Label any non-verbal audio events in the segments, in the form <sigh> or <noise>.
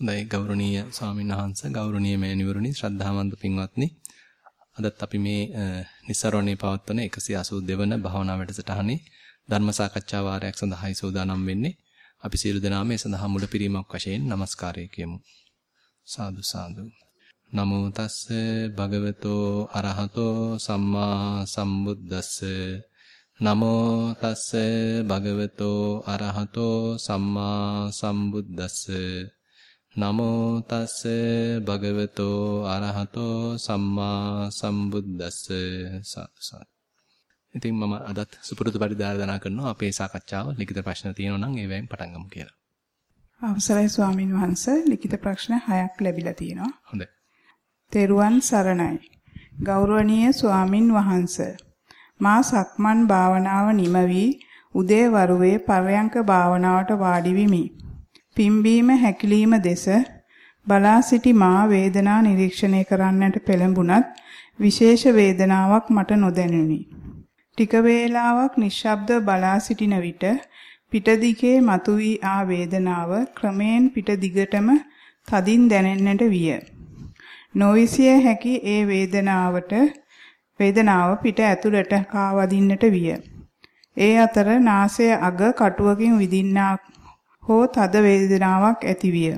හොඳයි ගෞරවනීය ස්වාමීන් වහන්ස ගෞරවනීය මෑණිවරුනි ශ්‍රද්ධාවන්ත පින්වත්නි. අදත් අපි මේ નિසරණේ පවත්වන 182 වන භාවනා වැඩසටහනේ ධර්ම සාකච්ඡා වාරයක් සඳහායි සූදානම් වෙන්නේ. අපි සියලු දෙනා මේ සඳහා මුලපිරීමක් වශයෙන් নমස්කාරය කියමු. සාදු සාදු. නමෝ තස්ස භගවතෝ අරහතෝ සම්මා සම්බුද්දස්ස. නමෝ තස්ස භගවතෝ අරහතෝ සම්මා සම්බුද්දස්ස. නමෝ තස්ස භගවතෝ අරහතෝ සම්මා සම්බුද්දස්ස සසස. ඉතින් මම අදත් සුපුරුදු පරිදි ආරාධනා කරනවා අපේ සාකච්ඡාව ලිඛිත ප්‍රශ්න තියෙනවා නම් ඒවෙන් පටන් ගමු කියලා. අවසරයි ස්වාමින් වහන්සේ ලිඛිත ප්‍රශ්න 6ක් ලැබිලා තියෙනවා. හොඳයි. තෙරුවන් සරණයි. ගෞරවනීය ස්වාමින් වහන්සේ මා සක්මන් භාවනාව නිම වී උදේ වරුවේ පරයන්ක භාවනාවට වාඩි විමි. පිම්බීම හැකිලිම දෙස බලා සිටි මා වේදනා නිරීක්ෂණය කරන්නට පෙළඹුණත් විශේෂ වේදනාවක් මට නොදැනුනි. ටික වේලාවක් නිශ්ශබ්ද බලා සිටින විට පිට දිගේ මතුවී ආ වේදනාව ක්‍රමයෙන් පිට දිගටම තදින් දැනෙන්නට විය. නොවිසිය හැකි ඒ වේදනාවට වේදනාව පිට ඇතුළට කාවදින්නට විය. ඒ අතර නාසය අග කටුවකින් විදින්නාක් හෝ තද වේදනාවක් ඇතිවිය.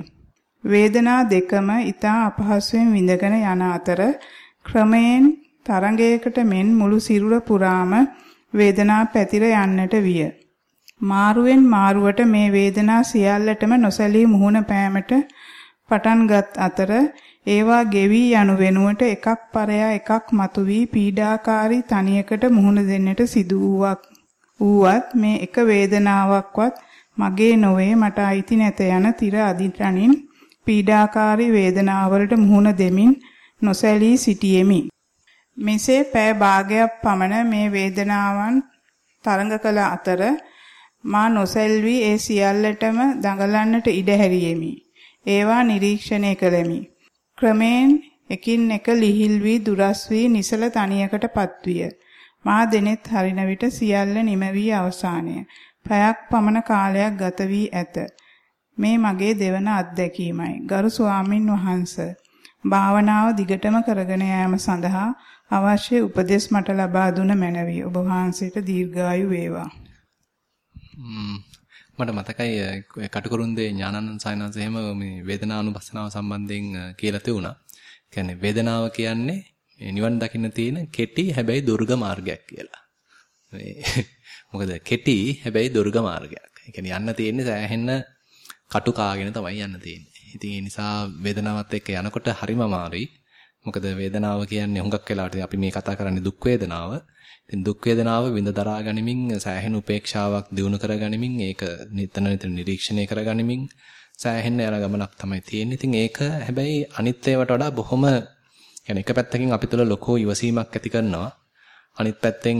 වේදනා දෙකම ඊතා අපහසුයෙන් විඳගෙන යන අතර ක්‍රමයෙන් තරංගයකට මෙන් මුළු සිරුර පුරාම වේදනා පැතිර යන්නට විය. මාරුවෙන් මාරුවට මේ වේදනා සියල්ලටම නොසැලී මුහුණ පෑමට පටන්ගත් අතර ඒවා ගෙවි යනු වෙනුවට එකක් පරයා එකක් මතුවී පීඩාකාරී තනියකට මුහුණ දෙන්නට සිදු වූවක්. ඌවත් මේ එක වේදනාවක්වත් මගේ නොවේ මට අයිති නැත යන tira අදිටනින් පීඩාකාරී වේදනාවලට මුහුණ දෙමින් නොසැලී සිටියෙමි. මෙසේ පෑ භාගයක් පමණ මේ වේදනාවන් තරඟ කළ අතර මා නොසැල්වි ඒ සියල්ලටම දඟලන්නට ඉඩ හැරියෙමි. ඒවා නිරීක්ෂණය කළෙමි. ක්‍රමයෙන් එකින් එක ලිහිල් වී දුරස් වී නිසල තනියකටපත් විය. මා දෙනෙත් හරින විට සියල්ල නිම වී අවසානය. පැයක් පමණ කාලයක් ගත වී ඇත. මේ මගේ දෙවන අත්දැකීමයි. ගරු ස්වාමින් වහන්සේ භාවනාව දිගටම කරගෙන යාම සඳහා අවශ්‍ය උපදෙස් මට ලබා දුන මැනවි. ඔබ වහන්සේට දීර්ඝායු වේවා. මට මතකයි කටුකුරුන්දේ ඥානানন্দ සයනස එහෙම මේ වේදනානුපස්සනාව සම්බන්ධයෙන් කියලා තියුණා. කියන්නේ වේදනාව කියන්නේ නිවන් දකින්න තියෙන කෙටි හැබැයි දුර්ග මාර්ගයක් කියලා. මේ මොකද කෙටි හැබැයි දුර්ග මාර්ගයක්. ඒ කියන්නේ යන්න තියෙන්නේ සෑහෙන්න කටු කාගෙන තමයි යන්න තියෙන්නේ. ඉතින් ඒ නිසා වේදනාවත් එක්ක යනකොට හරිම අමාරුයි. මොකද වේදනාව කියන්නේ හුඟක් වෙලාවට අපි මේ කතා කරන්නේ දුක් වේදනාව. ඉතින් දුක් වේදනාව විඳ දරා ගනිමින් සෑහෙන උපේක්ෂාවක් දිනු කර ගනිමින් ඒක නිතර නිතර නිරීක්ෂණය කර ගනිමින් සෑහෙන්න යන ගමනක් තමයි තියෙන්නේ. ඉතින් ඒක හැබැයි අනිත් ඒවාට වඩා බොහොම يعني එක පැත්තකින් අපි තුළ ලොකෝ ඉවසීමක් ඇති කරනවා. අනිත් පැත්තෙන්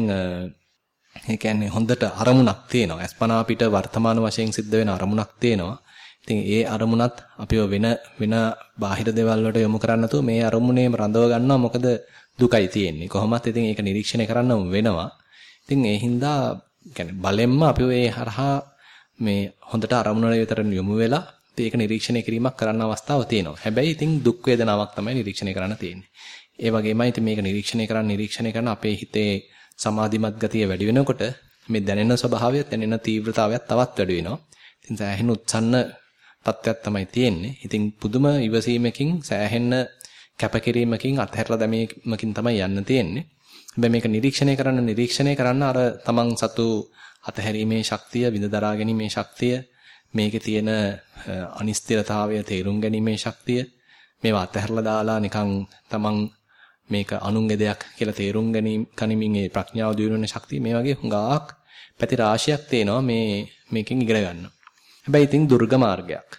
ඒ කියන්නේ හොඳට අරමුණක් තියෙනවා. අස්පනා පිට වර්තමාන වශයෙන් සිද්ධ වෙන අරමුණක් තියෙනවා. ඉතින් ඒ අරමුණත් අපිව වෙන වෙන බාහිර දේවල් වලට යොමු කරන්න නැතුව මේ අරමුණේම රඳව ගන්නවා. මොකද දුකයි තියෙන්නේ. කොහොමත් ඉතින් ඒක නිරීක්ෂණය කරන්නම වෙනවා. ඉතින් ඒ හින්දා يعني බලෙන්ම අපි ඒ හරහා මේ හොඳට අරමුණට විතර යොමු වෙලා ඒක නිරීක්ෂණය කිරීමක් කරන්න අවස්ථාවක් තියෙනවා. හැබැයි ඉතින් දුක් වේදනාවක් තමයි නිරීක්ෂණය කරන්න තියෙන්නේ. ඒ වගේමයි ඉතින් මේක නිරීක්ෂණය කරන්න නිරීක්ෂණය කරන අපේ හිතේ සමාධිමත් ගතිය වැඩි වෙනකොට මේ දැනෙන ස්වභාවය දැනෙන තීව්‍රතාවයත් තවත් වැඩි වෙනවා. ඉතින් සෑහෙන උත්සන්න තත්ත්වයක් තමයි තියෙන්නේ. ඉතින් පුදුම ඉවසීමකින් සෑහෙන කැපකිරීමකින් අත්හැරලා දැමීමකින් තමයි යන්න තියෙන්නේ. හැබැයි මේක නිරීක්ෂණය කරන්න නිරීක්ෂණය කරන්න අර තමන් සතු අතහැරීමේ ශක්තිය, විඳ දරා ගැනීමේ ශක්තිය, මේකේ තියෙන අනිස්තිරතාවය තේරුම් ගැනීමේ ශක්තිය මේවා අතහැරලා දාලා නිකන් තමන් මේක අනුන්ගේ දෙයක් කියලා තේරුම් ගැනීම කනිමින් ඒ ප්‍රඥාව දියුණු වෙන ශක්තිය මේ වගේ හුඟක් පැති රාශියක් තියෙනවා මේ මේකෙන් ඉගෙන ගන්න. හැබැයි ඉතින් දුර්ග මාර්ගයක්.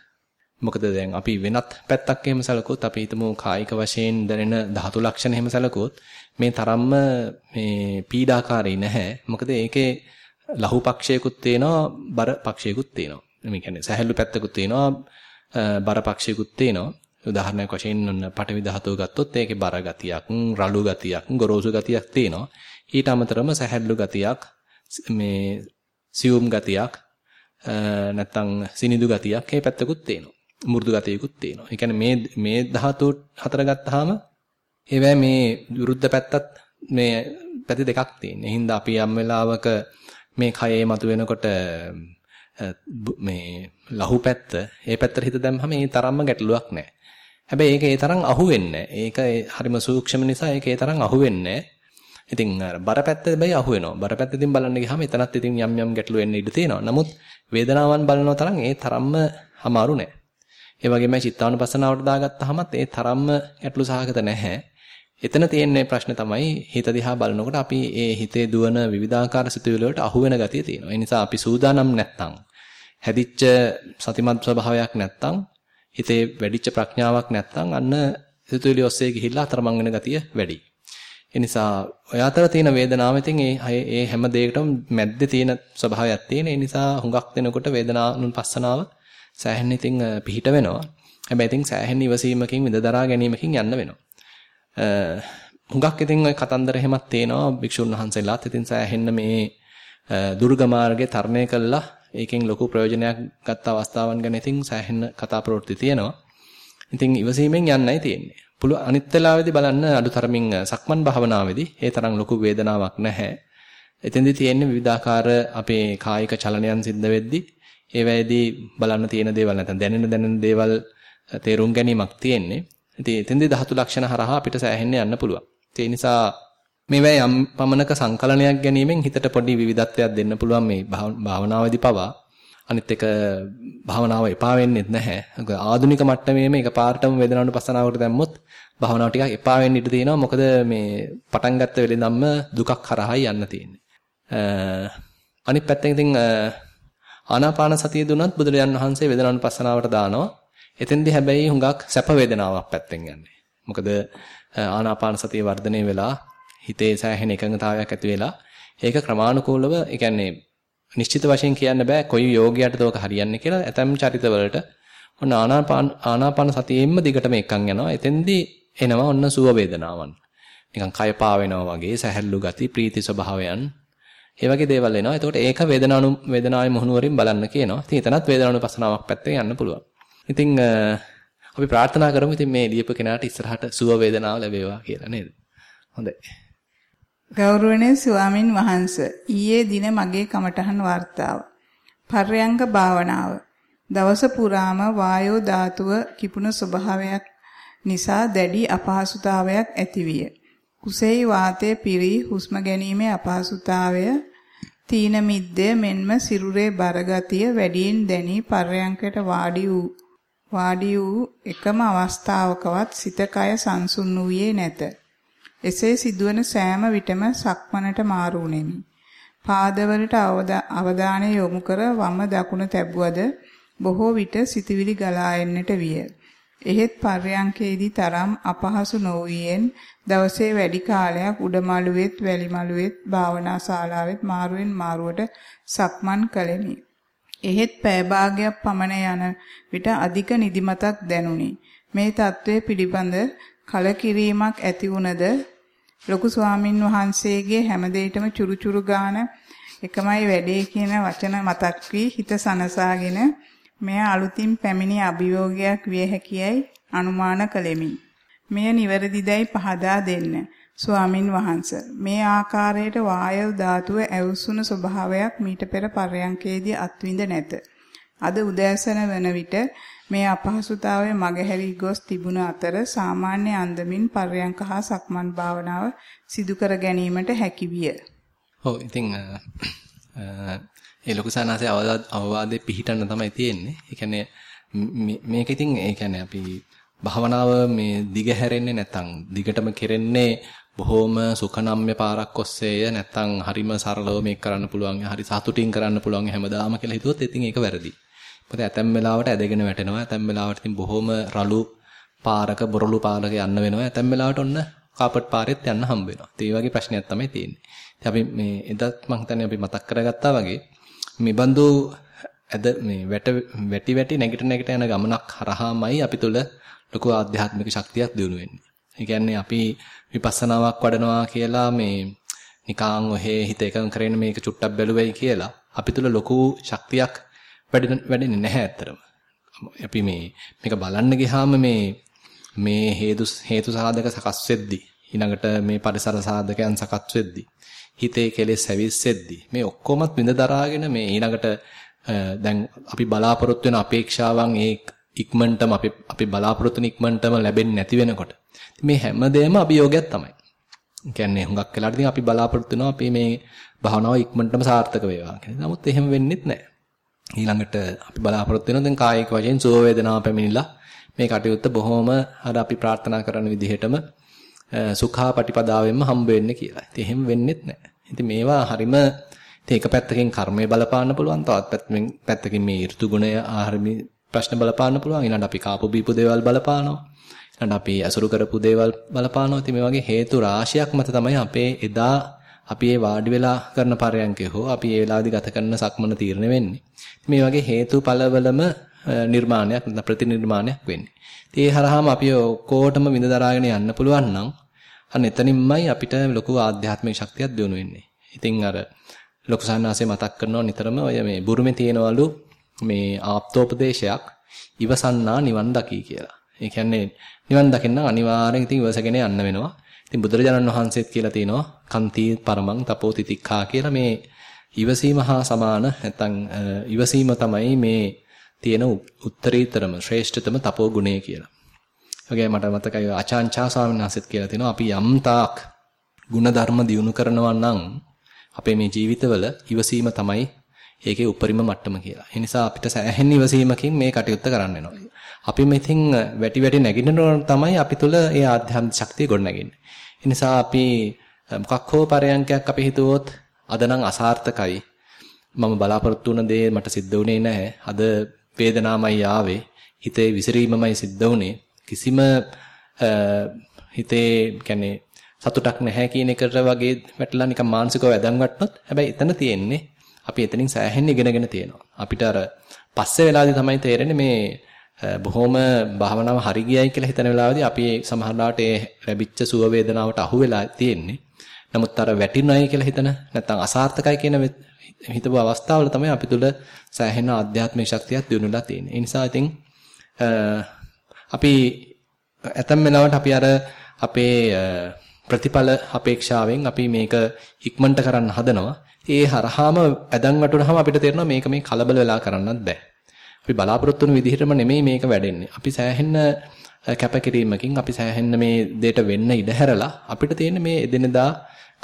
මොකද දැන් අපි වෙනත් පැත්තක් එහෙම සැලකුවොත් අපි හිතමු කායික වශයෙන් දැනෙන ධාතු ලක්ෂණ එහෙම සැලකුවොත් මේ තරම්ම මේ පීඩාකාරී නැහැ. මොකද ඒකේ ලහු පක්ෂයකුත් තියෙනවා බර පක්ෂයකුත් තියෙනවා. මේ කියන්නේ සැහැල්ලු පැත්තකුත් තියෙනවා බර පක්ෂයකුත් තියෙනවා. උදාහරණයක් වශයෙන් ඔන්න පටවි ධාතුව ගත්තොත් ඒකේ බර ගතියක්, රළු ගතියක්, ගොරෝසු ගතියක් තියෙනවා. ඊට අමතරම සැහැල්ලු ගතියක්, මේ සියුම් ගතියක්, නැත්තම් සිනිඳු ගතියක් මේ පැත්තකුත් තියෙනවා. මෘදු ගතියකුත් තියෙනවා. ඒ කියන්නේ මේ මේ ධාතු හතර ගත්තාම ඒවැ මේ විරුද්ධ පැත්තත් මේ පැති දෙකක් තියෙන. ඒ හින්දා අපි යම් වෙලාවක මේ කයේ මතුවෙනකොට මේ ලහු පැත්ත ඒ පැත්තට හිත දැම්මම ඒ තරම්ම ගැටලුවක් නැහැ. හැබැයි ඒක ඒ තරම් අහු වෙන්නේ ඒක හරිම සූක්ෂම නිසා ඒක ඒ තරම් අහු වෙන්නේ ඉතින් අර බර පැත්ත හැබැයි අහු වෙනවා. බර පැත්තෙන් බලන්න ගියාම එතනත් ඉතින් යම් යම් ගැටලු එන්න ඉඩ තියෙනවා. නමුත් වේදනාවන් බලනවා තරම් ඒ තරම්ම අමාරු නෑ. ඒ වගේම චිත්තානුපස්සනාවට දාගත්තාමත් ඒ තරම්ම ගැටලු සහගත නැහැ. එතන තියෙන්නේ ප්‍රශ්නේ තමයි හිත දිහා බලනකොට අපි ඒ හිතේ දුවන විවිධාකාර සිතුවිලි වලට අහු වෙන ගතිය තියෙනවා. ඒ නිසා අපි සූදානම් නැත්තම් හැදිච්ච සතිමත් ස්වභාවයක් නැත්තම් හිතේ වැඩිච්ච ප්‍රඥාවක් නැත්තම් අන්න සිතුවිලි ඔස්සේ ගිහිල්ලා අතරමං වෙන ගතිය වැඩි. ඒ නිසා ඔය අතර තියෙන වේදනාව ඉතින් ඒ ඒ හැම දෙයකටම මැද්දේ තියෙන ස්වභාවයක් තියෙන. ඒ නිසා හුඟක් දෙනකොට වේදනානුපස්සනාව සෑහෙන ඉතින් පිහිට වෙනවා. හැබැයි ඉතින් සෑහෙන ඉවසීමකින් විඳදරා ගැනීමකින් යන්න වෙනවා. හුඟක් ඉතින් ওই කතන්දර එහෙමත් තේනවා භික්ෂුන් වහන්සේලාත් ඉතින් සෑහෙන්න මේ දුර්ග මාර්ගේ තරණය කළා ඒකෙන් ලොකු ප්‍රයෝජනයක් ගත්ත අවස්ථාවන් ගැන ඉතින් සෑහෙන්න කතා ප්‍රවෘත්ති තියෙනවා. ඉතින් ඉවසීමෙන් යන්නයි තියෙන්නේ. පුළු අනිත් වෙලාවේදී බලන්න අඩුතරමින් සක්මන් භාවනාවේදී ඒ තරම් ලොකු වේදනාවක් නැහැ. එතෙන්දී තියෙන්නේ විවිධාකාර අපේ කායික චලනයන් සිද්ධ වෙද්දී ඒ වෙයිදී බලන්න තියෙන දේවල් නැත්නම් දැනෙන දැනෙන දේවල් තේරුම් ගැනීමක් තියෙන්නේ. ඉතින් එතෙන්දී ධාතු ලක්ෂණ හරහා අපිට සෑහෙන්න යන්න පුළුවන්. ඒ නිසා මේවැ යම් පමණක සංකලනයක් ගැනීමෙන් හිතට පොඩි විවිධත්වයක් දෙන්න පුළුවන් මේ භාවනාවේදී පවා. අනිත් එක භාවනාව එපා වෙන්නේ නැහැ. ආධුනික මට්ටමේ මේක පාර්ටම වේදනානුපස්සනාවට දැම්මොත් භාවනාව ටිකක් එපා වෙන්න ඉඩ තියෙනවා. මොකද මේ පටන් ගත්ත වෙලෙන්දම්ම දුකක් කරහායි යන්න තියෙන්නේ. අනිත් පැත්තෙන් ඉතින් ආනාපාන සතිය දුනත් බුදුරජාන් වහන්සේ වේදනානුපස්සනාවට දානවා. එතෙන්දී හැබැයි හුඟක් සැප වේදනාවක් පැත්තෙන් යන්නේ. මොකද ආනාපාන සතිය වර්ධනය වෙලා හිතේ සෑහෙන එකඟතාවයක් ඇති වෙලා ඒක ක්‍රමානුකූලව ඒ කියන්නේ නිශ්චිත වශයෙන් කියන්න බෑ කොයි යෝගයටද ඔක හරියන්නේ කියලා ඇතම් චරිතවලට ඔන්න ආනාපාන ආනාපාන සතියෙම්ම දිගටම එකන් යනවා. එතෙන්දී එනවා ඔන්න සුව වේදනාවන්. නිකන් කය පාවෙනවා වගේ සැහැල්ලු ගති, ප්‍රීති ස්වභාවයන්. ඒ වගේ දේවල් එනවා. එතකොට ඒක වේදනානු වේදනාවේ මොහුනුවරින් බලන්න කියනවා. ඉතින් එතනත් වේදනානුපස්සනාවක් පැත්තෙන් යන්න පුළුවන්. ඉතින් අපි ප්‍රාර්ථනා කරමු ඉතින් මේ ලියපු කෙනාට ඉස්සරහට සුව වේදනාව ලැබේවා කියලා නේද? හොඳයි. ගෞරවනීය ස්වාමින් වහන්ස ඊයේ දින මගේ කමඨහන් වார்த்தාව පර්යංග භාවනාව. දවස පුරාම වායෝ ධාතුව කිපුණ ස්වභාවයක් නිසා දැඩි අපහසුතාවයක් ඇතිවිය. කුසෙයි වාතයේ පිරි හුස්ම ගැනීමේ අපහසුතාවය තීන මිද්දේ මෙන්ම සිරුරේ බරගතිය වැඩියෙන් දැනි පර්යංගයට වාඩි වූ වාඩි වූ එකම අවස්ථාවකවත් සිත කය සංසුන් වූයේ නැත. එසේ සිදුවන සෑම විටම සක්මනට මාරු වුනිමි. පාදවලට අවධානය යොමු කර වම දකුණ තැබුවද බොහෝ විට සිතවිලි ගලා එන්නට විය. එහෙත් පර්යංකේදී තරම් අපහසු නොවියෙන් දවසේ වැඩි කාලයක් උඩමළුවෙත් වැලිමළුවෙත් භාවනා ශාලාවෙත් මාරුවෙන් මාරුවට සක්මන් කළෙමි. එහෙත් පෑ භාගයක් පමණ යන විට අධික නිදිමතක් දැනුනි. මේ தત્ත්වය පිළිබඳ කලකිරීමක් ඇති වුණද ලොකු ස්වාමින් වහන්සේගේ හැමදේටම චුරුචුරු ගාන එකමයි වැඩේ කියන වචන මතක් වී හිත සනසාගෙන මෙය අලුතින් පැමිණි අභියෝගයක් විය හැකියයි අනුමාන කළෙමි. මෙය නිවැරදිදයි පහදා දෙන්න. ස්වාමින් වහන්සේ මේ ආකාරයට වායව ධාතුව ඇවුසුන ස්වභාවයක් මීට පෙර පරයන්කේදී අත්විඳ නැත. අද උදෑසන වන විට මේ අපහසුතාවය මගහැරී ගොස් තිබුණ අතර සාමාන්‍ය අන්දමින් පර්යංක හා සක්මන් භාවනාව සිදු කර ගැනීමට හැකි විය. ඔව් ඉතින් ඒ ලොකු සානාසේ අවවාදේ පිහිටන්න තමයි තියෙන්නේ. ඒ කියන්නේ මේක ඉතින් ඒ කියන්නේ අපි භාවනාව මේ දිග හැරෙන්නේ නැත්නම් දිගටම කෙරෙන්නේ බොහොම සුඛනම්ය පාරක් ඔස්සේය නැත්නම් හරිම සරලව මේක කරන්න පුළුවන් හරි සතුටින් කරන්න පුළුවන් හැමදාම කියලා හිතුවොත් ඉතින් ඒක වැරදි. මොකද ඇතැම් වෙලාවට ඇදගෙන වැටෙනවා. ඇතැම් වෙලාවට ඉතින් බොහොම රළු පාරක බොරළු පාරක යන්න වෙනවා. ඇතැම් වෙලාවට ඔන්න කාපට් පාරෙත් යන්න හම්බ වෙනවා. ඒ වගේ ප්‍රශ්නයක් තමයි තියෙන්නේ. ඉතින් අපි මේ එදත් මම හිතන්නේ අපි මතක් කරගත්තා වගේ මේ බඳු ඇද මේ වැට වැටි වැටි නැගිට නැගිට යන ගමනක් හරහාමයි අපි තුල ලොකු ආධ්‍යාත්මික ශක්තියක් දිනු වෙන්නේ. ඒ කියන්නේ අපි විපස්සනාවක් වඩනවා කියලා මේ නිකාන් ඔහේ හිත එකඟ කරගෙන මේක චුට්ටක් බැලුවයි කියලා අපි තුල ලොකු ශක්තියක් වැඩෙන්නේ නැහැ ඇත්තටම. අපි මේ මේක බලන්න ගියාම මේ මේ හේතු හේතු සාධක සකස් වෙද්දී ඊළඟට මේ පරිසර සාධකයන් සකස් වෙද්දී හිතේ කෙලෙස් හැවිස්සෙද්දී මේ ඔක්කොමත් විඳ දරාගෙන මේ ඊළඟට දැන් අපි බලාපොරොත්තු වෙන අපේක්ෂාවන් ඒ ඉක්මනටම අපි අපි බලාපොරොත්තු වෙන ඉක්මනටම ලැබෙන්නේ නැති වෙනකොට මේ හැමදේම අභියෝගයක් තමයි. කියන්නේ හුඟක් වෙලාට ඉතින් අපි බලාපොරොත්තු වෙනවා අපි මේ භාවනාව ඉක්මනටම සාර්ථක වේවා කියලා. නමුත් එහෙම වෙන්නේත් නැහැ. ඊළඟට අපි බලාපොරොත්තු වෙනවා දැන් කායික වශයෙන් සුව වේදනාව පැමිණිලා මේ කටයුත්ත බොහොම අර අපි ප්‍රාර්ථනා කරන විදිහටම සුඛා පටිපදාවෙන්ම හම්බ වෙන්නේ කියලා. ඉතින් එහෙම වෙන්නේත් නැහැ. ඉතින් මේවා හරීම ඉතින් එක පැත්තකින් කර්මය බලපාන්න පුළුවන්. තවත් පැත්තකින් මේ ඍතු ගුණය ආහාරමි ප්‍රශ්න බලපාන්න පුළුවන්. ඊළඟට අපි කාපු බීපු දේවල් බලපානවා. ඊළඟට අපි අසුරු කරපු දේවල් බලපානවා. ඉතින් මේ වගේ හේතු රාශියක් මත තමයි අපේ එදා අපි ඒ වාඩි වෙලා කරන පරයන්කේ හෝ අපි ඒ වෙලාවේදී ගත කරන සක්මන තීරණය වෙන්නේ. මේ වගේ හේතු ඵලවලම නිර්මාණයක් නැත්නම් ප්‍රතිනිර්මාණයක් වෙන්නේ. ඉතින් ඒ හරහාම අපි ඔක්කොටම විඳ දරාගෙන යන්න පුළුවන් නම් අන්න එතනින්මයි අපිට ලොකු ආධ්‍යාත්මික ශක්තියක් දිනු වෙන්නේ. ඉතින් අර ලොකු සන්නාසේ මතක් කරනවා නිතරම ඔය මේ බුරුමේ තියෙනවලු මේ ආප්තෝපදේශයක් ඉවසන්නා නිවන් දකි කියලා. ඒ කියන්නේ නිවන් දකින්න අනිවාර්යෙන් ඉතින් ඉවසගෙන යන්න වෙනවා. ඉතින් බුදුරජාණන් වහන්සේත් කියලා තිනවා කන්ති පරමං තපෝ තිතික්ඛා කියලා මේ ඉවසීම හා සමාන නැත්නම් ඉවසීම තමයි මේ තියෙන උත්තරීතරම ශ්‍රේෂ්ඨතම තපෝ ගුණය කියලා. වගේ මට මතකයි ආචාන්චා ස්වාමීන් වහන්සේත් කියලා තිනවා අපි යම් තාක් ಗುಣධර්ම දියුණු කරනවා නම් අපේ මේ ජීවිතවල ඉවසීම තමයි ඒකේ උපරිම මට්ටම කියලා. ඒ නිසා අපිට සෑහෙන ඉවසීමකින් මේ කටයුත්ත කරන්න වෙනවා. අපි මෙතින් වැටි වැටි නැගිටිනකොට තමයි අපි තුල ඒ ආධ්‍යාත්මික ශක්තිය ගොඩනගන්නේ. ඒ නිසා අපි මොකක් හෝ පරයන්කයක් අපි හිතුවොත් අද නම් අසාර්ථකයි. මම බලාපොරොත්තු වුණ දේ මට සිද්ධ වුණේ නැහැ. අද වේදනාවමයි ආවේ. හිතේ විසිරීමමයි සිද්ධ වුණේ. කිසිම හිතේ කියන්නේ සතුටක් නැහැ කියන එකට වගේ වැටලා නිකන් මානසිකව වැදන් වටනොත් හැබැයි එතන තියෙන්නේ අපි එතනින් සෑහෙන්න ඉගෙනගෙන තියෙනවා. අපිට අර පස්සේ වෙලාවදී තමයි තේරෙන්නේ මේ බොහොම භාවනාව හරි ගියයි කියලා හිතන වෙලාවදී අපි සමහරවිට ඒ ලැබිච්ච සුව වේදනාවට අහු වෙලා තියෙන්නේ. නමුත් අර වැටිනොයි කියලා හිතන නැත්නම් අසාර්ථකයි කියන හිතපු අවස්ථාවල තමයි අපි තුල සෑහෙන ආධ්‍යාත්මික ශක්තියක් දිනුනලා තියෙන්නේ. ඒ නිසා ඉතින් අපි ඇතම් වෙලාවට අපි අර අපේ ප්‍රතිඵල අපේක්ෂාවෙන් අපි මේක ඉක්මනට කරන්න හදනවා. ඒ හරහාම ඇදන් වටුනහම අපිට තේරෙනවා මේක මේ කලබල වෙලා කරන්නත් බෑ. අපි බලාපොරොත්තු වෙන විදිහටම නෙමෙයි මේක වැඩෙන්නේ. අපි සෑහෙන්න කැපකිරීමකින් අපි සෑහෙන්න මේ දෙයට වෙන්න ඉඩ හැරලා අපිට තියෙන මේ එදිනදා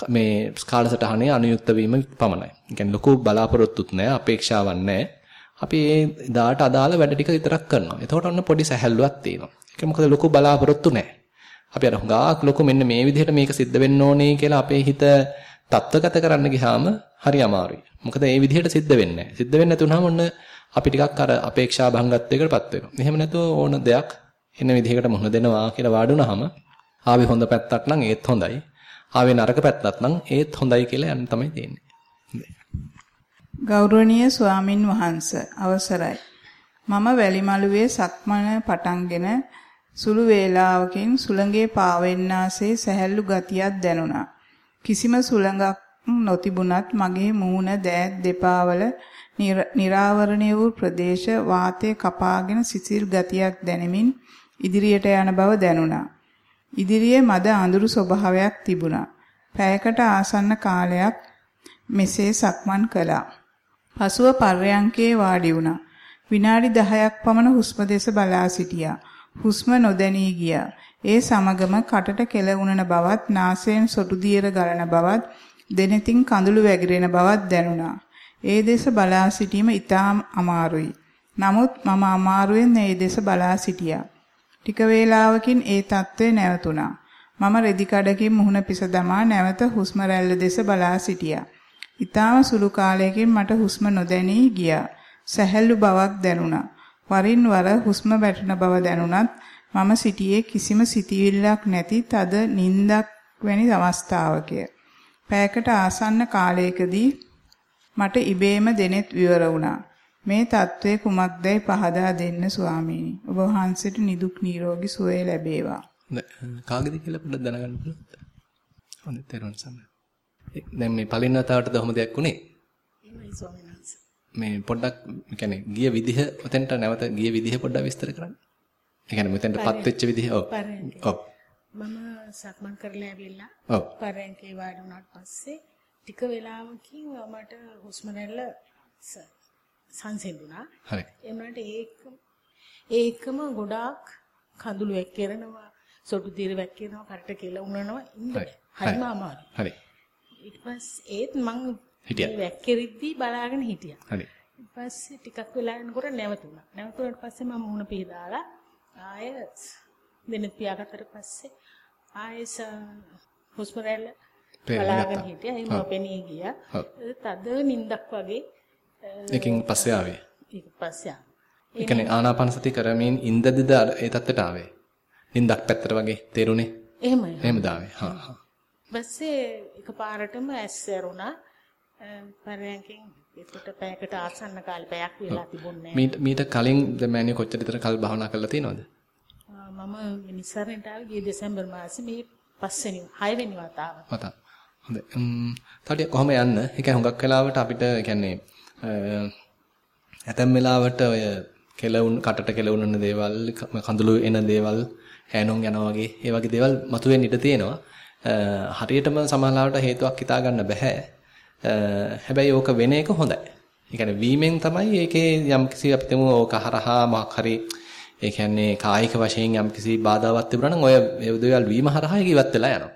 මේ කාලසටහනේ අනුයුක්ත වීම පමණයි. ඒ කියන්නේ ලොකු බලාපොරොත්තුත් නැහැ, අපේක්ෂාවක් නැහැ. අපි ඒ දාට අදාළ වැඩ ටික විතරක් කරනවා. එතකොට ඔන්න පොඩි සැහැල්ලුවක් තියෙනවා. ඒක මොකද ලොකු බලාපොරොත්තු නැහැ. අපි අර හුඟක් ලොකු මෙන්න මේ විදිහට මේක සිද්ධ වෙන්න ඕනේ කියලා අපේ හිත තත්ත්වගත කරන්න ගියාම හරි අමාරුයි. මොකද මේ විදිහට සිද්ධ වෙන්නේ නැහැ. සිද්ධ වෙන්නේ නැතුනම ඔන්න අපි ටිකක් අර අපේක්ෂා භංගත්වයකටපත් වෙනවා. එහෙම නැතුව ඕන දෙයක් එන විදිහකට මුහුණ දෙනවා කියලා වාඩුණාම ආවේ හොඳ පැත්තක් නම් ඒත් හොඳයි. ආවේ නරක පැත්තක් නම් ඒත් හොඳයි කියලා යන්න තමයි තියෙන්නේ. ගෞරවනීය ස්වාමින් වහන්සේ අවසරයි. මම වැලිමලුවේ සක්මන පටන්ගෙන සුළු වේලාවකින් සුළඟේ පාවෙන්නාසේ සැහැල්ලු ගතියක් දැනුණා. කිසිම සුළඟක් නොතිබුණත් මගේ මූණ දෑත් දෙපාවල නිරාවරණය වූ ප්‍රදේශ වාතය කපාගෙන සිසිල් ගතියක් දැනෙමින් ඉදිරියට යන බව දැනුණා. ඉදිරියේ මද අඳුරු ස්වභාවයක් තිබුණා. පැයකට ආසන්න කාලයක් මෙසේ සක්මන් කළා. පසුව පර්යංකේ වාඩි වුණා. විනාඩි 10ක් පමණ හුස්ම දෙස බලා සිටියා. හුස්ම නොදැනී ගියා. ඒ සමගම කටට කෙල උනන බවත්, නාසයෙන් සොටු දියර ගලන බවත්, දෙනෙතින් කඳුළු වැగిරෙන බවත් දැනුණා. ඒ දෙස බලා සිටීම ඉතාම අමාරුයි. නමුත් මම අමාරුවෙන් ඒ දෙස බලා සිටියා. ටික වේලාවකින් ඒ తත්වය නැවතුණා. මම රෙදි කඩකින් මුහුණ පිස දමා නැවත හුස්ම රැල්ල දෙස බලා සිටියා. ඊටාම සුළු කාලයකින් මට හුස්ම නොදැනී ගියා. සැහැල්ලු බවක් දැනුණා. වරින් වර හුස්ම වැටෙන බව දැනුණත් මම සිටියේ කිසිම සිතවිල්ලක් නැති තද නිින්දක් වැනි අවස්ථාවකය. පෑයකට ආසන්න කාලයකදී මට ඉබේම දෙනෙත් විවර වුණා. මේ தત્ත්වය කුමක්දයි පහදා දෙන්න ස්වාමීනි. ඔබ වහන්සේට නිදුක් නිරෝගී සුවය ලැබේවා. කාගෙද කියලා පොඩ්ඩක් දැනගන්න පුළුවන්ද? හොඳ තේරුම් සමය. දැන් මේ පළවෙනි වතාවටද ඔහොම දෙයක් උනේ? එහෙමයි ස්වාමීනි. මේ පොඩ්ඩක් يعني ගිය විදිහ ඔතෙන්ට නැවත ගිය විදිහ පොඩ්ඩක් විස්තර කරන්න. ඒ කියන්නේ මෙතෙන්ටපත් වෙච්ච විදිහ ඔව්. ඔව්. මම සක්මන් කරලා ඇවිල්ලා ඔව්. පරයන්කේ වාඩි වුණාට පස්සේ ටික වෙලාවකින් මට හුස්ම රැල්ල සංසිඳුණා. හරි. ඒ වුණාට ඒක ඒකම ගොඩාක් කඳුළු වැක්කිරෙනවා, සොටු දිර වැක්කිරෙනවා, කරට කෙල උනනවා ඉන්න. හරිම අමාරුයි. හරි. ඊට පස්සේ ඒත් මං හිටියා. වැක්කිරිද්දි බලාගෙන හිටියා. හරි. ඊට පස්සේ ටිකක් වෙලා යනකොට නැවතුණා. නැවතුණාට පස්සේ මම මුණ පිහදාලා ආය දෙනෙත් පියාගත්තට පස්සේ ආයෙස හුස්ම රැල්ල බලාගෙන හිටියා. ඒ මොපෙනී ගියා. තද නිින්දක් වගේ එකකින් පස්සේ ආවේ. ඊට පස්සේ ඒ කියන්නේ ආනාපාන සති කරමින් ඉඳදිද ඒ තත්ත්වයට ආවේ. නිින්දක් පැත්තට වගේ තේරුනේ. එහෙමයි. එහෙමද ආවේ. හා හා. පස්සේ එකපාරටම ඇස් ඇරුණා. පරයන්කින් ඒකට පැයකට ආසන්න කාලේ පැයක් වෙලා තිබුණේ මීට මීට කලින් දැන් කොච්චර විතර කල් භාවනා කරලා තියෙනවද? මම මිනිස්සරෙන්ට ආවේ ගිය දෙසැම්බර් මාසේ මේ පස්වෙනි 6 වෙනි වතාව. වතාව. හොඳයි. ම්ම් තාටිය කොහොම යන්න? ඒ කියන්නේ හුඟක් වෙලාවට අපිට කියන්නේ ඇතැම් වෙලාවට ඔය කෙලවුන් කටට කෙලවුනන දේවල් කඳුළු එන දේවල් හැනුම් යනවා වගේ ඒ වගේ දේවල් මතුවෙන්න ඉඩ තියෙනවා. හරියටම සමාලාවට හේතුවක් හිතා ගන්න බෑ. හැබැයි ඕක වෙන එක හොඳයි. ඒ කියන්නේ වීමෙන් තමයි ඒකේ යම්කිසි අපිටම ඕක හරහා මොකක් හරි ඒ කියන්නේ කායික වශයෙන් යම්කිසි බාධාවක් තිබුණා නම් ඔය දේවල් වීම හරහා ඒක ඉවත් වෙලා යනවා.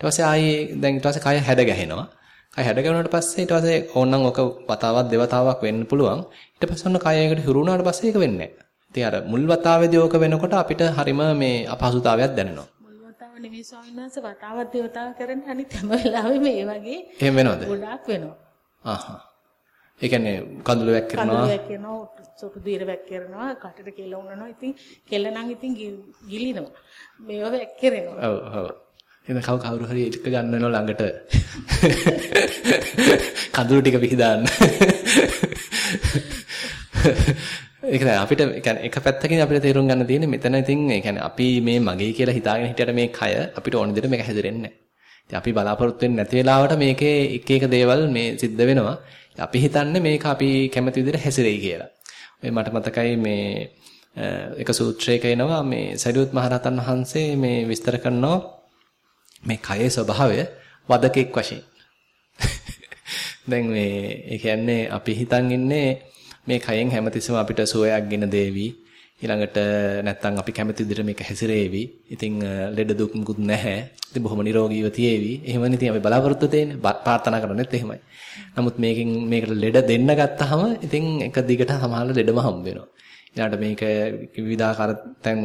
ඊට පස්සේ ආයේ දැන් ඊට පස්සේ කය හැඩ ගැහෙනවා. කය හැඩ ගැහුණාට පස්සේ ඊට පස්සේ ඕනනම් ඔක වතාවක් දෙවතාවක් වෙන්න පුළුවන්. ඊට පස්සේ ඔන්න කයයකට හිරු වුණාට පස්සේ ඒක වෙන්නේ නැහැ. ඉතින් අර මුල් වතාවේදී ඕක වෙනකොට අපිට හරිම මේ අපහසුතාවයක් දැනෙනවා. වතාව නෙමෙයි ස්වාමීන් වහන්සේ වතාවක් දෙවතාවක් කරන්න අනිත් හැම වෙලාවෙම මේ වගේ එහෙම වෙනවද? ගොඩාක් වෙනවා. ආහා. ඒ කියන්නේ කඳුළු වැක් කරනවා. කඳුළු වැක් කරනවා, සොටු දීර වැක් කරනවා, කටට කෙල උනනවා. ඉතින් කෙල නම් ඉතින් ගිලිනවා. මේවා වැක් කරනවා. ඔව් ඔව්. එහෙනම් කව කවුරු හරි එක ගන්න වෙනව ළඟට. <laughs> කඳුළු ටික පිහදාන්න. ඒක තමයි අපිට يعني එක පැත්තකින් අපිට තේරුම් ගන්න තියෙන්නේ මෙතන ඉතින් ඒ කියන්නේ අපි මේ මගේ කියලා හිතාගෙන හිටියට මේ කය අපිට ඕන දෙයට මේක හැදෙන්නේ නැහැ. ඉතින් අපි බලාපොරොත්තු වෙන්නේ නැති වෙලාවට මේකේ එක එක දේවල් මේ සිද්ධ වෙනවා. අපි හිතන්නේ මේක අපි කැමති විදිහට හැසිරෙයි කියලා. ඔය මට මතකයි මේ එක සූත්‍රයක එනවා මේ සරියුත් මහරහතන් වහන්සේ මේ විස්තර කරනවා මේ කයේ ස්වභාවය වදකෙක් වශයෙන්. <laughs> දැන් මේ ඒ කියන්නේ අපි හිතන් ඉන්නේ මේ කයෙන් හැමතිස්සම අපිට සුවයක් ගෙන දේවි. ඊළඟට නැත්තම් අපි කැමති විදිහට මේක හැසිරේවි. ඉතින් ලෙඩ දුක් මුකුත් නැහැ. ඉතින් බොහොම නිරෝගීව තියේවි. එහෙමනේ ඉතින් අපි බලාපොරොත්තු දෙන්නේ. ප්‍රාර්ථනා කරන්නේත් එහෙමයි. නමුත් මේකෙන් මේකට ලෙඩ දෙන්න ගත්තාම ඉතින් එක දිගට සමහරවල් ලෙඩම හම්බ වෙනවා. ඊළඟට මේක විවිධාකාර තැන්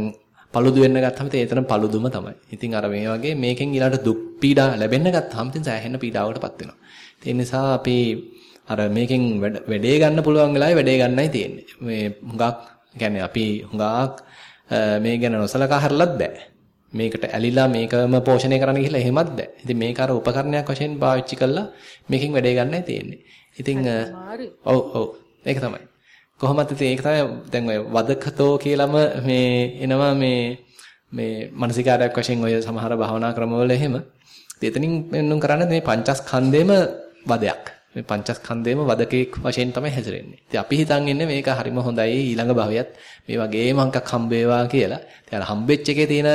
paludu වෙන්න ගත්තාම ඉතින් ඒතරම් paluduම තමයි. ඉතින් අර මේ වගේ මේකෙන් ඊළඟට දුක් පීඩා ලැබෙන්න ගත්තාම ඉතින් සෑහෙන පීඩාවකටපත් වෙනවා. ඒ නිසා අපි අර මේකෙන් වැඩේ ගන්න පුළුවන් වෙලාවේ වැඩේ ගන්නයි තියෙන්නේ. මේ හුඟක් කියන්නේ අපි හුඟක් මේ ගැන නොසලකා හරලත් බෑ. මේකට ඇලිලා මේකම පෝෂණය කරන්න ගිහලා එහෙමත් බෑ. ඉතින් මේක අර උපකරණයක් වශයෙන් පාවිච්චි කළා මේකෙන් වැඩේ ගන්නයි තියෙන්නේ. ඉතින් ඔව් ඔව් ඒක තමයි. කොහොමද ඉතින් ඒක තමයි දැන් ඔය වදකතෝ කියලාම මේ එනවා මේ මේ මානසිකාරයක් වශයෙන් ඔය සමහර භාවනා ක්‍රමවල එහෙම. ඉතින් එතනින් මෙන්නුම් කරන්නේ මේ පංචස්කන්ධේම වදයක්. මේ පංචස්කන්ධේම වදකෙක් වශයෙන් තමයි හැසිරෙන්නේ. ඉතින් අපි හිතන් ඉන්නේ මේක හරිම හොඳයි ඊළඟ භවයත් මේ වගේම අංකක් හම්බේවා කියලා. ඉතින් අර හම්බෙච්ච එකේ තියෙන